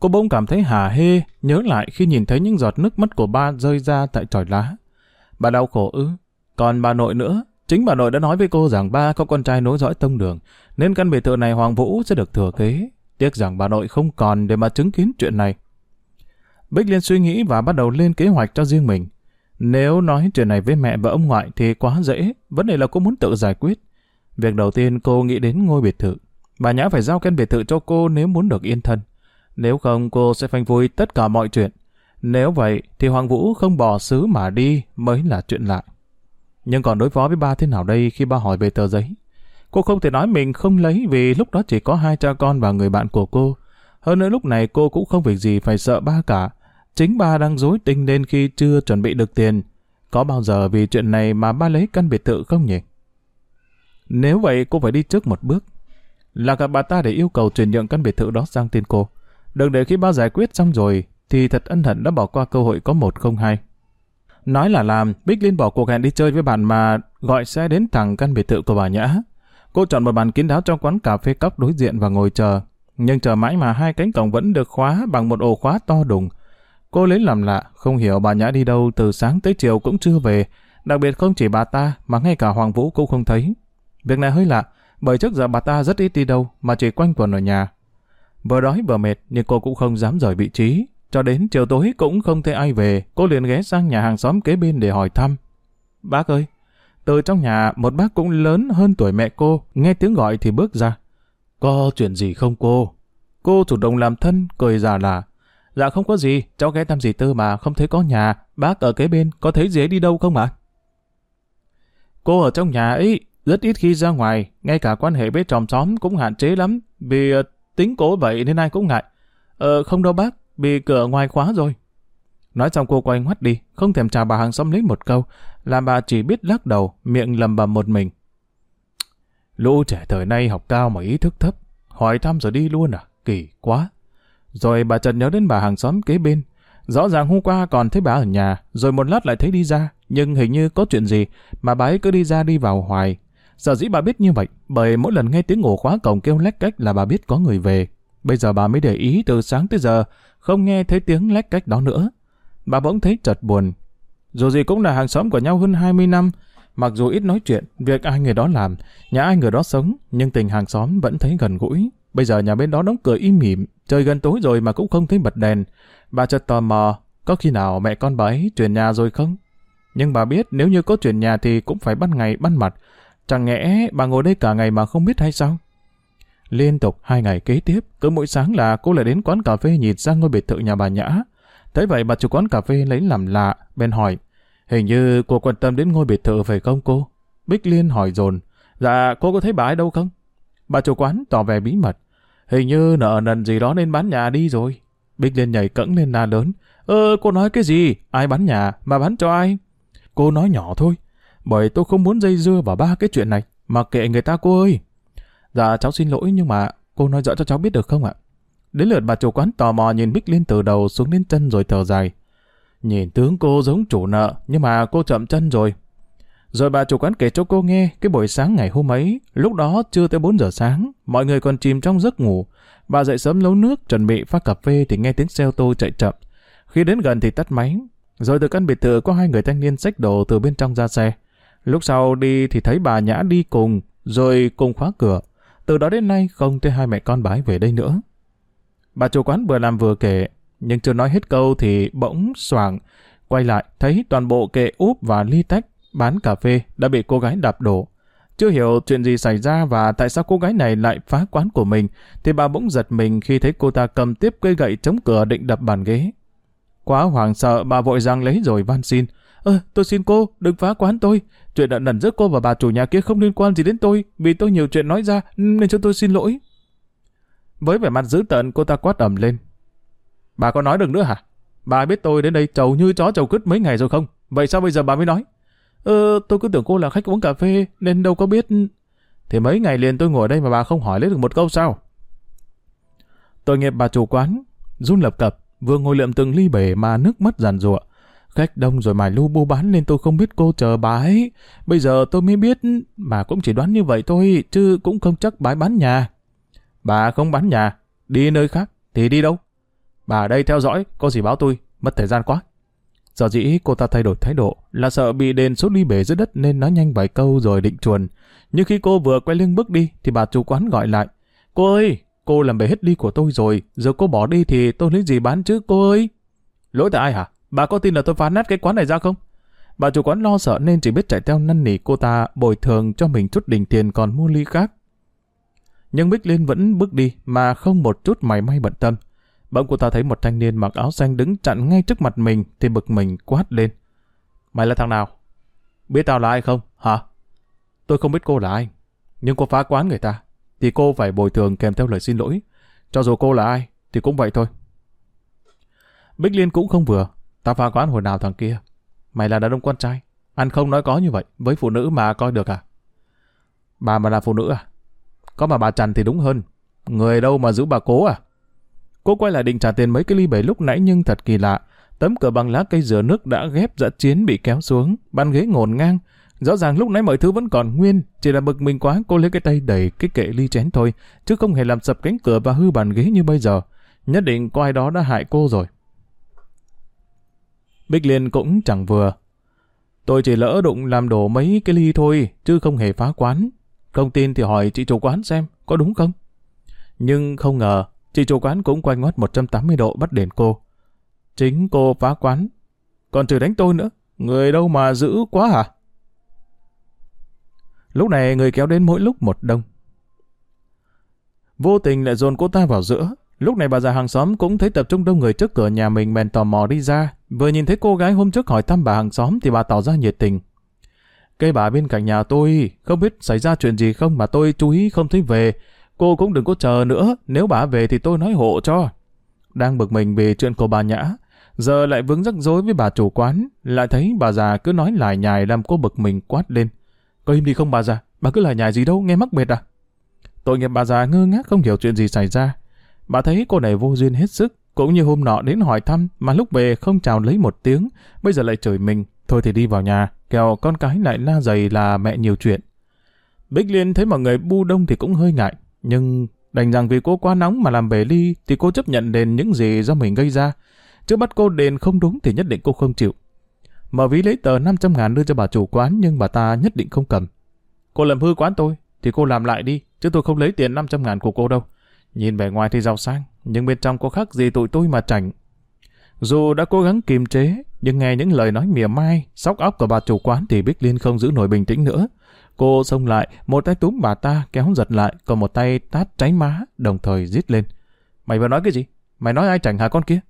Cô bỗng cảm thấy hà hê, nhớ lại khi nhìn thấy những giọt nước mắt của ba rơi ra tại tròi lá. Bà đau khổ ư. Còn bà nội nữa, chính bà nội đã nói với cô rằng ba có con trai nối dõi tông đường, nên căn biệt thự này Hoàng Vũ sẽ được thừa kế. Tiếc rằng bà nội không còn để mà chứng kiến chuyện này. Bích Liên suy nghĩ và bắt đầu lên kế hoạch cho riêng mình. Nếu nói chuyện này với mẹ và ông ngoại thì quá dễ, vấn đề là cô muốn tự giải quyết. Việc đầu tiên cô nghĩ đến ngôi biệt thự. Bà Nhã phải giao căn biệt thự cho cô nếu muốn được yên thân. Nếu không cô sẽ phanh vui tất cả mọi chuyện. Nếu vậy thì Hoàng Vũ không bỏ xứ mà đi mới là chuyện lạ. Nhưng còn đối phó với ba thế nào đây khi ba hỏi về tờ giấy? Cô không thể nói mình không lấy vì lúc đó chỉ có hai cha con và người bạn của cô. Hơn nữa lúc này cô cũng không việc gì phải sợ ba cả. Chính ba đang dối tinh nên khi chưa chuẩn bị được tiền. Có bao giờ vì chuyện này mà ba lấy căn biệt thự không nhỉ? Nếu vậy cô phải đi trước một bước. Là gặp bà ta để yêu cầu chuyển nhượng căn biệt thự đó sang tên cô. Đừng để khi ba giải quyết xong rồi thì thật ân hận đã bỏ qua cơ hội có một không hai. Nói là làm, Bích Liên bỏ cuộc hẹn đi chơi với bạn mà gọi xe đến thẳng căn biệt thự của bà Nhã. Cô chọn một bàn kín đáo trong quán cà phê cóc đối diện và ngồi chờ. Nhưng chờ mãi mà hai cánh cổng vẫn được khóa bằng một ổ khóa to đùng. Cô lấy làm lạ, không hiểu bà Nhã đi đâu từ sáng tới chiều cũng chưa về. Đặc biệt không chỉ bà ta mà ngay cả Hoàng Vũ cũng không thấy. Việc này hơi lạ, bởi trước giờ bà ta rất ít đi đâu mà chỉ quanh quẩn ở nhà. Vừa đói vừa mệt nhưng cô cũng không dám rời vị trí. Cho đến chiều tối cũng không thấy ai về, cô liền ghé sang nhà hàng xóm kế bên để hỏi thăm. Bác ơi, từ trong nhà một bác cũng lớn hơn tuổi mẹ cô, nghe tiếng gọi thì bước ra. Có chuyện gì không cô? Cô chủ động làm thân, cười già là. Dạ không có gì, cháu ghé thăm dì Tư mà không thấy có nhà, bác ở kế bên, có thấy dì ấy đi đâu không ạ? Cô ở trong nhà ấy, rất ít khi ra ngoài, ngay cả quan hệ với tròm xóm cũng hạn chế lắm, vì uh, tính cố vậy nên ai cũng ngại. Ờ, không đâu bác, bị cửa ngoài khóa rồi. Nói xong cô quay ngoắt đi, không thèm chào bà hàng xóm lấy một câu, làm bà chỉ biết lắc đầu, miệng lầm bầm một mình. Lũ trẻ thời nay học cao mà ý thức thấp, hỏi thăm rồi đi luôn à, kỳ quá. Rồi bà chợt nhớ đến bà hàng xóm kế bên, rõ ràng hôm qua còn thấy bà ở nhà, rồi một lát lại thấy đi ra, nhưng hình như có chuyện gì mà bà ấy cứ đi ra đi vào hoài. Sở dĩ bà biết như vậy, bởi mỗi lần nghe tiếng ổ khóa cổng kêu lách cách là bà biết có người về. Bây giờ bà mới để ý từ sáng tới giờ, không nghe thấy tiếng lách cách đó nữa. Bà bỗng thấy chợt buồn. Dù gì cũng là hàng xóm của nhau hơn 20 năm, mặc dù ít nói chuyện, việc ai người đó làm, nhà ai người đó sống, nhưng tình hàng xóm vẫn thấy gần gũi. Bây giờ nhà bên đó đóng cửa im mỉm, trời gần tối rồi mà cũng không thấy bật đèn. Bà chợt tò mò, có khi nào mẹ con bà ấy chuyển nhà rồi không? Nhưng bà biết nếu như có chuyển nhà thì cũng phải ban ngày ban mặt. Chẳng nhẽ bà ngồi đây cả ngày mà không biết hay sao? Liên tục hai ngày kế tiếp, cứ mỗi sáng là cô lại đến quán cà phê nhìn sang ngôi biệt thự nhà bà Nhã. thế vậy bà chủ quán cà phê lấy làm lạ, bên hỏi, hình như cô quan tâm đến ngôi biệt thự phải không cô? Bích Liên hỏi dồn, dạ cô có thấy bà ấy đâu không? Bà chủ quán tỏ vẻ bí mật, hình như nợ nần gì đó nên bán nhà đi rồi. Bích Liên nhảy cẫng lên na lớn, ơ cô nói cái gì, ai bán nhà, mà bán cho ai? Cô nói nhỏ thôi, bởi tôi không muốn dây dưa vào ba cái chuyện này, mà kệ người ta cô ơi. Dạ cháu xin lỗi nhưng mà cô nói rõ cho cháu biết được không ạ? Đến lượt bà chủ quán tò mò nhìn Bích Liên từ đầu xuống đến chân rồi thở dài. Nhìn tướng cô giống chủ nợ nhưng mà cô chậm chân rồi. Rồi bà chủ quán kể cho cô nghe cái buổi sáng ngày hôm ấy, lúc đó chưa tới 4 giờ sáng, mọi người còn chìm trong giấc ngủ. Bà dậy sớm nấu nước, chuẩn bị pha cà phê thì nghe tiếng xe ô tô chạy chậm. Khi đến gần thì tắt máy. Rồi từ căn biệt thự có hai người thanh niên xách đồ từ bên trong ra xe. Lúc sau đi thì thấy bà Nhã đi cùng, rồi cùng khóa cửa. Từ đó đến nay không thấy hai mẹ con bái về đây nữa. Bà chủ quán vừa làm vừa kể, nhưng chưa nói hết câu thì bỗng soảng. quay lại thấy toàn bộ kệ úp và ly tách bán cà phê đã bị cô gái đạp đổ. Chưa hiểu chuyện gì xảy ra và tại sao cô gái này lại phá quán của mình, thì bà bỗng giật mình khi thấy cô ta cầm tiếp cây gậy chống cửa định đập bàn ghế. Quá hoảng sợ, bà vội giang lấy rồi van xin. Ơ, tôi xin cô, đừng phá quán tôi. Chuyện đã nần giữa cô và bà chủ nhà kia không liên quan gì đến tôi, vì tôi nhiều chuyện nói ra, nên cho tôi xin lỗi. Với vẻ mặt dữ tợn, cô ta quát ẩm lên. Bà có nói được nữa hả? Bà biết tôi đến đây trầu như chó trầu cứt mấy ngày rồi không? Vậy sao bây giờ bà mới nói? Ờ, tôi cứ tưởng cô là khách uống cà phê, nên đâu có biết... Thì mấy ngày liền tôi ngồi đây mà bà không hỏi lấy được một câu sao? Tội nghiệp bà chủ quán, run lập cập, vừa ngồi lượm từng ly bể mà nước mắt giàn rụa. Khách đông rồi mài lu bu bán nên tôi không biết cô chờ bà ấy. Bây giờ tôi mới biết, mà cũng chỉ đoán như vậy thôi, chứ cũng không chắc bà bán nhà. Bà không bán nhà, đi nơi khác, thì đi đâu? Bà ở đây theo dõi, có gì báo tôi, mất thời gian quá. Giờ dĩ cô ta thay đổi thái độ là sợ bị đền số ly bể dưới đất nên nói nhanh vài câu rồi định chuồn. Nhưng khi cô vừa quay lưng bước đi thì bà chủ quán gọi lại. Cô ơi, cô làm bể hết ly của tôi rồi, giờ cô bỏ đi thì tôi lấy gì bán chứ cô ơi? Lỗi tại ai hả? Bà có tin là tôi phá nát cái quán này ra không? Bà chủ quán lo sợ nên chỉ biết chạy theo năn nỉ cô ta bồi thường cho mình chút đỉnh tiền còn mua ly khác. Nhưng Bích Liên vẫn bước đi mà không một chút mày may bận tâm. Bỗng cô ta thấy một thanh niên mặc áo xanh đứng chặn ngay trước mặt mình thì bực mình quát lên. Mày là thằng nào? Biết tao là ai không? Hả? Tôi không biết cô là ai. Nhưng cô phá quán người ta. Thì cô phải bồi thường kèm theo lời xin lỗi. Cho dù cô là ai thì cũng vậy thôi. Bích Liên cũng không vừa. Tao phá quán hồi nào thằng kia. Mày là đàn ông con trai. Ăn không nói có như vậy. Với phụ nữ mà coi được à? Bà mà là phụ nữ à? Có mà bà Trần thì đúng hơn. Người đâu mà giữ bà cố à? Cô quay lại định trả tiền mấy cái ly bể lúc nãy nhưng thật kỳ lạ. Tấm cửa bằng lá cây rửa nước đã ghép dã chiến bị kéo xuống, bàn ghế ngổn ngang. Rõ ràng lúc nãy mọi thứ vẫn còn nguyên, chỉ là bực mình quá cô lấy cái tay đẩy cái kệ ly chén thôi, chứ không hề làm sập cánh cửa và hư bàn ghế như bây giờ. Nhất định có ai đó đã hại cô rồi. Bích Liên cũng chẳng vừa. Tôi chỉ lỡ đụng làm đổ mấy cái ly thôi, chứ không hề phá quán. Không tin thì hỏi chị chủ quán xem, có đúng không? Nhưng không ngờ, Chị chủ quán cũng quay ngoắt 180 độ bắt đền cô. Chính cô phá quán. Còn trừ đánh tôi nữa. Người đâu mà giữ quá hả? Lúc này người kéo đến mỗi lúc một đông. Vô tình lại dồn cô ta vào giữa. Lúc này bà già hàng xóm cũng thấy tập trung đông người trước cửa nhà mình bèn tò mò đi ra. Vừa nhìn thấy cô gái hôm trước hỏi thăm bà hàng xóm thì bà tỏ ra nhiệt tình. Cây bà bên cạnh nhà tôi, không biết xảy ra chuyện gì không mà tôi chú ý không thấy về. Cô cũng đừng có chờ nữa, nếu bà về thì tôi nói hộ cho. Đang bực mình vì chuyện của bà Nhã, giờ lại vướng rắc rối với bà chủ quán, lại thấy bà già cứ nói lải nhài làm cô bực mình quát lên. Có im đi không bà già, bà cứ lải nhài gì đâu, nghe mắc mệt à? Tội nghiệp bà già ngơ ngác không hiểu chuyện gì xảy ra. Bà thấy cô này vô duyên hết sức, cũng như hôm nọ đến hỏi thăm mà lúc về không chào lấy một tiếng, bây giờ lại chửi mình. Thôi thì đi vào nhà, kèo con cái lại la dày là mẹ nhiều chuyện. Bích Liên thấy mọi người bu đông thì cũng hơi ngại, nhưng đành rằng vì cô quá nóng mà làm bể ly thì cô chấp nhận đền những gì do mình gây ra. Chứ bắt cô đền không đúng thì nhất định cô không chịu. Mở ví lấy tờ 500 ngàn đưa cho bà chủ quán nhưng bà ta nhất định không cầm. Cô làm hư quán tôi thì cô làm lại đi chứ tôi không lấy tiền 500 ngàn của cô đâu. Nhìn bề ngoài thì giàu sang nhưng bên trong có khác gì tụi tôi mà chảnh. Dù đã cố gắng kiềm chế nhưng nghe những lời nói mỉa mai, sóc óc của bà chủ quán thì Bích Liên không giữ nổi bình tĩnh nữa. Cô xông lại, một tay túm bà ta kéo giật lại, còn một tay tát cháy má, đồng thời giết lên. Mày vừa nói cái gì? Mày nói ai chảnh hả con kia?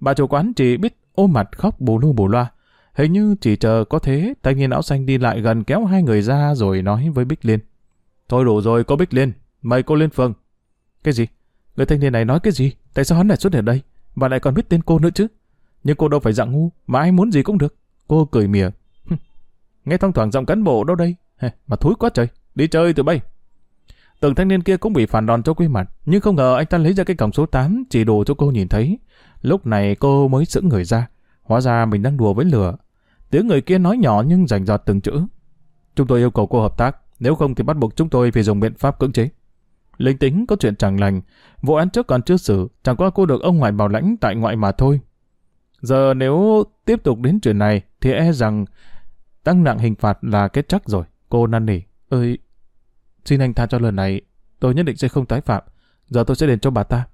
Bà chủ quán chỉ biết ôm mặt khóc bù lu bù loa. Hình như chỉ chờ có thế, thanh niên áo xanh đi lại gần kéo hai người ra rồi nói với Bích Liên. Thôi đủ rồi, cô Bích Liên, mời cô lên phường. Cái gì? Người thanh niên này nói cái gì? Tại sao hắn lại xuất hiện đây? Và lại còn biết tên cô nữa chứ? Nhưng cô đâu phải dạng ngu, mà ai muốn gì cũng được. Cô cười mỉa. Nghe thông thoảng giọng cán bộ đâu đây? Mà thúi quá trời, đi chơi từ bay. Từng thanh niên kia cũng bị phản đòn cho quy mặt, nhưng không ngờ anh ta lấy ra cái còng số 8 chỉ đồ cho cô nhìn thấy. Lúc này cô mới sững người ra, hóa ra mình đang đùa với lửa. Tiếng người kia nói nhỏ nhưng rành rọt từng chữ. Chúng tôi yêu cầu cô hợp tác, nếu không thì bắt buộc chúng tôi phải dùng biện pháp cưỡng chế. Linh tính có chuyện chẳng lành, vụ án trước còn chưa xử, chẳng qua cô được ông ngoại bảo lãnh tại ngoại mà thôi. Giờ nếu tiếp tục đến chuyện này thì e rằng tăng nặng hình phạt là kết chắc rồi. Cô năn nỉ. Ơi, xin anh tha cho lần này, tôi nhất định sẽ không tái phạm. Giờ tôi sẽ đền cho bà ta.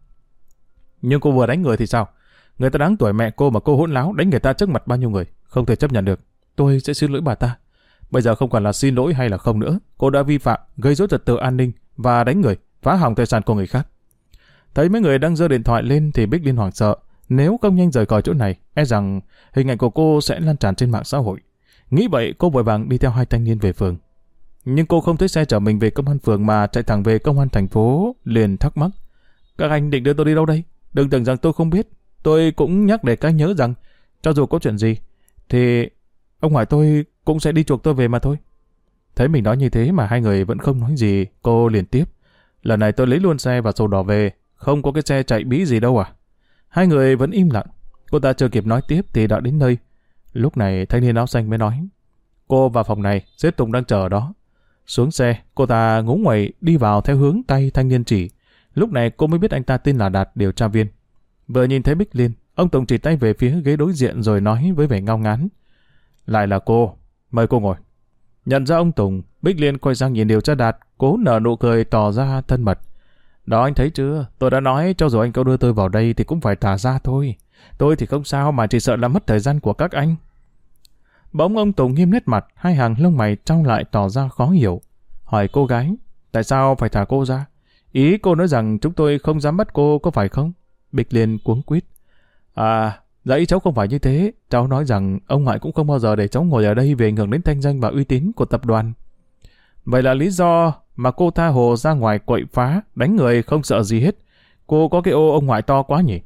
Nhưng cô vừa đánh người thì sao? Người ta đáng tuổi mẹ cô mà cô hỗn láo đánh người ta trước mặt bao nhiêu người. Không thể chấp nhận được. Tôi sẽ xin lỗi bà ta. Bây giờ không còn là xin lỗi hay là không nữa. Cô đã vi phạm, gây rối trật tự an ninh và đánh người, phá hỏng tài sản của người khác. Thấy mấy người đang giơ điện thoại lên thì Bích Liên hoảng sợ. Nếu không nhanh rời khỏi chỗ này, e rằng hình ảnh của cô sẽ lan tràn trên mạng xã hội. Nghĩ vậy, cô vội vàng đi theo hai thanh niên về phường. Nhưng cô không thấy xe chở mình về công an phường mà chạy thẳng về công an thành phố, liền thắc mắc. Các anh định đưa tôi đi đâu đây? Đừng tưởng rằng tôi không biết. Tôi cũng nhắc để các nhớ rằng, cho dù có chuyện gì, thì ông hỏi tôi cũng sẽ đi chuộc tôi về mà thôi. Thấy mình nói như thế mà hai người vẫn không nói gì, cô liền tiếp. Lần này tôi lấy luôn xe và sổ đỏ về, không có cái xe chạy bí gì đâu à. Hai người vẫn im lặng. Cô ta chưa kịp nói tiếp thì đã đến nơi. Lúc này thanh niên áo xanh mới nói. Cô vào phòng này, xếp Tùng đang chờ đó. Xuống xe, cô ta ngúng ngoài đi vào theo hướng tay thanh niên chỉ. Lúc này cô mới biết anh ta tên là Đạt điều tra viên. Vừa nhìn thấy Bích Liên, ông Tùng chỉ tay về phía ghế đối diện rồi nói với vẻ ngao ngán. Lại là cô, mời cô ngồi. Nhận ra ông Tùng, Bích Liên quay sang nhìn điều tra đạt, cố nở nụ cười tỏ ra thân mật. Đó anh thấy chưa, tôi đã nói cho dù anh có đưa tôi vào đây thì cũng phải thả ra thôi. Tôi thì không sao mà chỉ sợ là mất thời gian của các anh. Bỗng ông Tùng nghiêm nét mặt, hai hàng lông mày trong lại tỏ ra khó hiểu. Hỏi cô gái, tại sao phải thả cô ra? Ý cô nói rằng chúng tôi không dám bắt cô có phải không? Bích liền cuống quýt. À, dạ ý cháu không phải như thế. Cháu nói rằng ông ngoại cũng không bao giờ để cháu ngồi ở đây về ảnh hưởng đến thanh danh và uy tín của tập đoàn. Vậy là lý do mà cô tha hồ ra ngoài quậy phá, đánh người không sợ gì hết. Cô có cái ô ông ngoại to quá nhỉ?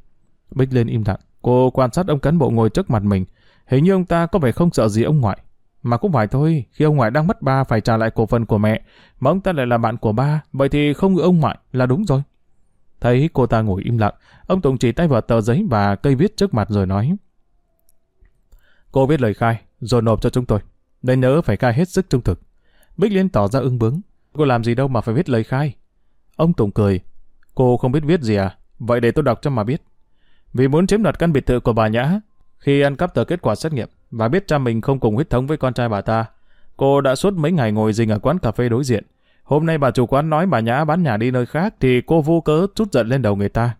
Bích Liên im lặng. Cô quan sát ông cán bộ ngồi trước mặt mình. Hình như ông ta có vẻ không sợ gì ông ngoại. Mà cũng phải thôi, khi ông ngoại đang mất ba phải trả lại cổ phần của mẹ, mà ông ta lại là bạn của ba, vậy thì không ngự ông ngoại là đúng rồi. Thấy cô ta ngồi im lặng, ông Tùng chỉ tay vào tờ giấy và cây viết trước mặt rồi nói. Cô viết lời khai, rồi nộp cho chúng tôi. Nên nhớ phải khai hết sức trung thực. Bích Liên tỏ ra ưng bướng. Cô làm gì đâu mà phải viết lời khai. Ông Tùng cười. Cô không biết viết gì à? Vậy để tôi đọc cho mà biết. Vì muốn chiếm đoạt căn biệt thự của bà Nhã, khi ăn cắp tờ kết quả xét nghiệm và biết cha mình không cùng huyết thống với con trai bà ta, cô đã suốt mấy ngày ngồi dình ở quán cà phê đối diện. Hôm nay bà chủ quán nói bà Nhã bán nhà đi nơi khác thì cô vô cớ chút giận lên đầu người ta.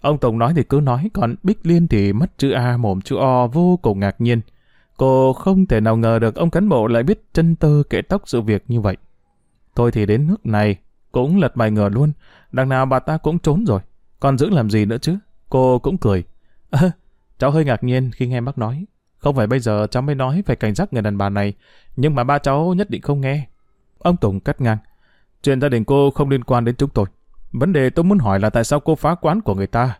Ông Tùng nói thì cứ nói, còn Bích Liên thì mất chữ A mồm chữ O vô cùng ngạc nhiên. Cô không thể nào ngờ được ông cán bộ lại biết chân tơ kệ tóc sự việc như vậy. Thôi thì đến nước này, cũng lật bài ngờ luôn, đằng nào bà ta cũng trốn rồi, còn giữ làm gì nữa chứ? Cô cũng cười. À, cháu hơi ngạc nhiên khi nghe bác nói. Không phải bây giờ cháu mới nói phải cảnh giác người đàn bà này, nhưng mà ba cháu nhất định không nghe. Ông Tùng cắt ngang. Chuyện gia đình cô không liên quan đến chúng tôi. Vấn đề tôi muốn hỏi là tại sao cô phá quán của người ta.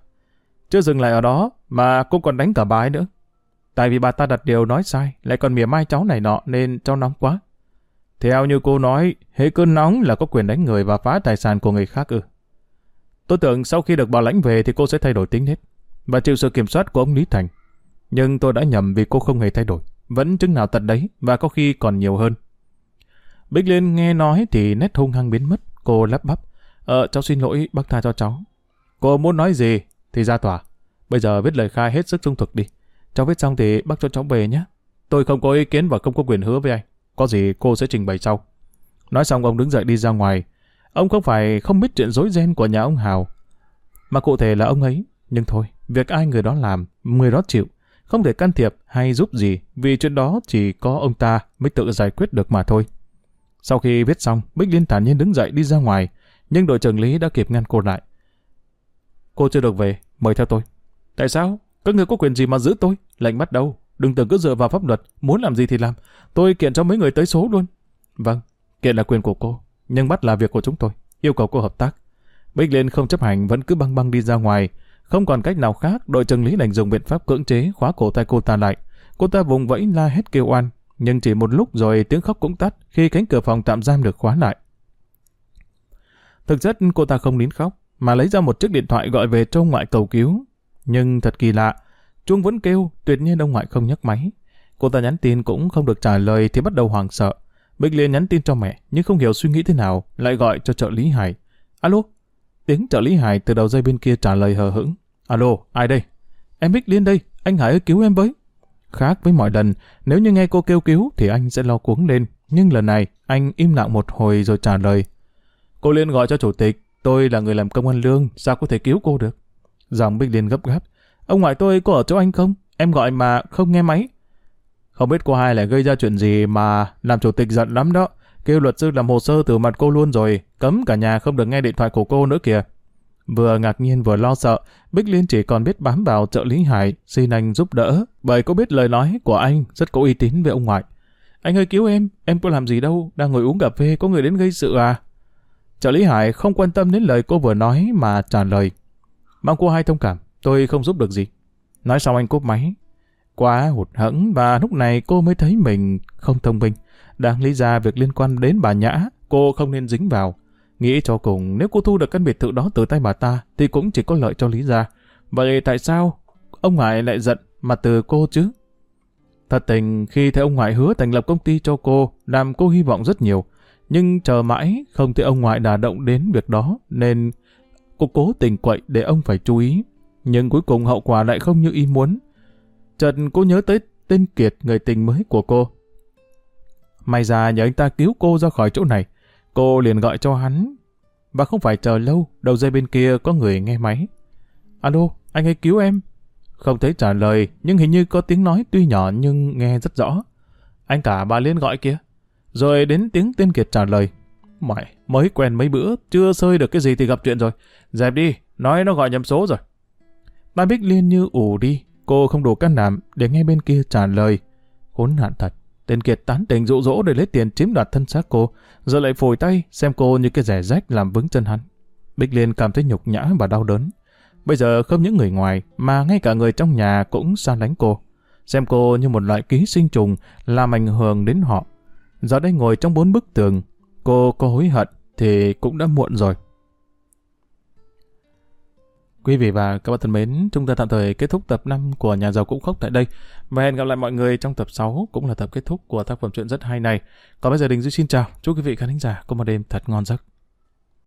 Chưa dừng lại ở đó, mà cô còn đánh cả bà ấy nữa. Tại vì bà ta đặt điều nói sai, lại còn mỉa mai cháu này nọ nên cháu nóng quá. Theo như cô nói, hễ cơn nóng là có quyền đánh người và phá tài sản của người khác ư. Tôi tưởng sau khi được bảo lãnh về thì cô sẽ thay đổi tính hết và chịu sự kiểm soát của ông Lý Thành. Nhưng tôi đã nhầm vì cô không hề thay đổi, vẫn chứng nào tật đấy và có khi còn nhiều hơn. Bích Liên nghe nói thì nét hung hăng biến mất, cô lắp bắp. Ờ, cháu xin lỗi, bác tha cho cháu. Cô muốn nói gì thì ra tòa. Bây giờ viết lời khai hết sức trung thực đi. Cháu viết xong thì bác cho cháu về nhé. Tôi không có ý kiến và không có quyền hứa với anh. Có gì cô sẽ trình bày sau. Nói xong ông đứng dậy đi ra ngoài. Ông không phải không biết chuyện rối ren của nhà ông Hào. Mà cụ thể là ông ấy. Nhưng thôi, việc ai người đó làm, người đó chịu. Không thể can thiệp hay giúp gì vì chuyện đó chỉ có ông ta mới tự giải quyết được mà thôi. Sau khi viết xong, Bích Liên thản nhiên đứng dậy đi ra ngoài, nhưng đội trưởng Lý đã kịp ngăn cô lại. Cô chưa được về, mời theo tôi. Tại sao? Các người có quyền gì mà giữ tôi? Lệnh bắt đâu? Đừng tưởng cứ dựa vào pháp luật, muốn làm gì thì làm. Tôi kiện cho mấy người tới số luôn. Vâng, kiện là quyền của cô, nhưng bắt là việc của chúng tôi. Yêu cầu cô hợp tác. Bích Liên không chấp hành vẫn cứ băng băng đi ra ngoài. Không còn cách nào khác, đội trưởng Lý đành dùng biện pháp cưỡng chế khóa cổ tay cô ta lại. Cô ta vùng vẫy la hết kêu oan, nhưng chỉ một lúc rồi tiếng khóc cũng tắt khi cánh cửa phòng tạm giam được khóa lại. Thực chất cô ta không nín khóc, mà lấy ra một chiếc điện thoại gọi về cho ông ngoại cầu cứu. Nhưng thật kỳ lạ, chuông vẫn kêu, tuyệt nhiên ông ngoại không nhấc máy. Cô ta nhắn tin cũng không được trả lời thì bắt đầu hoảng sợ. Bích liền nhắn tin cho mẹ, nhưng không hiểu suy nghĩ thế nào, lại gọi cho trợ lý Hải. Alo? Tiếng trợ lý Hải từ đầu dây bên kia trả lời hờ hững. Alo, ai đây? Em Bích Liên đây, anh Hải ơi cứu em với. Khác với mọi lần, nếu như nghe cô kêu cứu thì anh sẽ lo cuống lên. Nhưng lần này, anh im lặng một hồi rồi trả lời. Cô Liên gọi cho chủ tịch, tôi là người làm công an lương, sao có thể cứu cô được? Giọng Bích Liên gấp gáp. Ông ngoại tôi có ở chỗ anh không? Em gọi mà không nghe máy. Không biết cô hai lại gây ra chuyện gì mà làm chủ tịch giận lắm đó. Kêu luật sư làm hồ sơ từ mặt cô luôn rồi, cấm cả nhà không được nghe điện thoại của cô nữa kìa. Vừa ngạc nhiên vừa lo sợ, Bích Liên chỉ còn biết bám vào trợ lý Hải, xin anh giúp đỡ, bởi cô biết lời nói của anh rất có uy tín với ông ngoại. Anh ơi cứu em, em có làm gì đâu, đang ngồi uống cà phê, có người đến gây sự à? Trợ lý Hải không quan tâm đến lời cô vừa nói mà trả lời. Mong cô hai thông cảm, tôi không giúp được gì. Nói xong anh cúp máy. Quá hụt hẫng và lúc này cô mới thấy mình không thông minh. Đáng lý ra việc liên quan đến bà Nhã, cô không nên dính vào. Nghĩ cho cùng, nếu cô thu được căn biệt thự đó từ tay bà ta, thì cũng chỉ có lợi cho Lý gia. Vậy tại sao ông ngoại lại giận mà từ cô chứ? Thật tình, khi thấy ông ngoại hứa thành lập công ty cho cô, làm cô hy vọng rất nhiều. Nhưng chờ mãi, không thấy ông ngoại đà động đến việc đó, nên cô cố tình quậy để ông phải chú ý. Nhưng cuối cùng hậu quả lại không như ý muốn. trần cô nhớ tới tên Kiệt người tình mới của cô. May ra nhờ anh ta cứu cô ra khỏi chỗ này. Cô liền gọi cho hắn. Và không phải chờ lâu, đầu dây bên kia có người nghe máy. Alo, anh hãy cứu em. Không thấy trả lời, nhưng hình như có tiếng nói tuy nhỏ nhưng nghe rất rõ. Anh cả bà Liên gọi kia. Rồi đến tiếng tên Kiệt trả lời. Mày, mới quen mấy bữa, chưa sơi được cái gì thì gặp chuyện rồi. Dẹp đi, nói nó gọi nhầm số rồi. Ba Bích Liên như ủ đi, cô không đủ can đảm để nghe bên kia trả lời. Khốn nạn thật, tên Kiệt tán tình dụ dỗ để lấy tiền chiếm đoạt thân xác cô, giờ lại phổi tay xem cô như cái rẻ rách làm vững chân hắn. Bích Liên cảm thấy nhục nhã và đau đớn. Bây giờ không những người ngoài mà ngay cả người trong nhà cũng xa lánh cô. Xem cô như một loại ký sinh trùng làm ảnh hưởng đến họ. Giờ đây ngồi trong bốn bức tường, cô có hối hận thì cũng đã muộn rồi. Quý vị và các bạn thân mến, chúng ta tạm thời kết thúc tập 5 của Nhà giàu cũng khóc tại đây. Và hẹn gặp lại mọi người trong tập 6 cũng là tập kết thúc của tác phẩm truyện rất hay này. Còn bây giờ Đình Duy xin chào. Chúc quý vị khán giả có một đêm thật ngon giấc.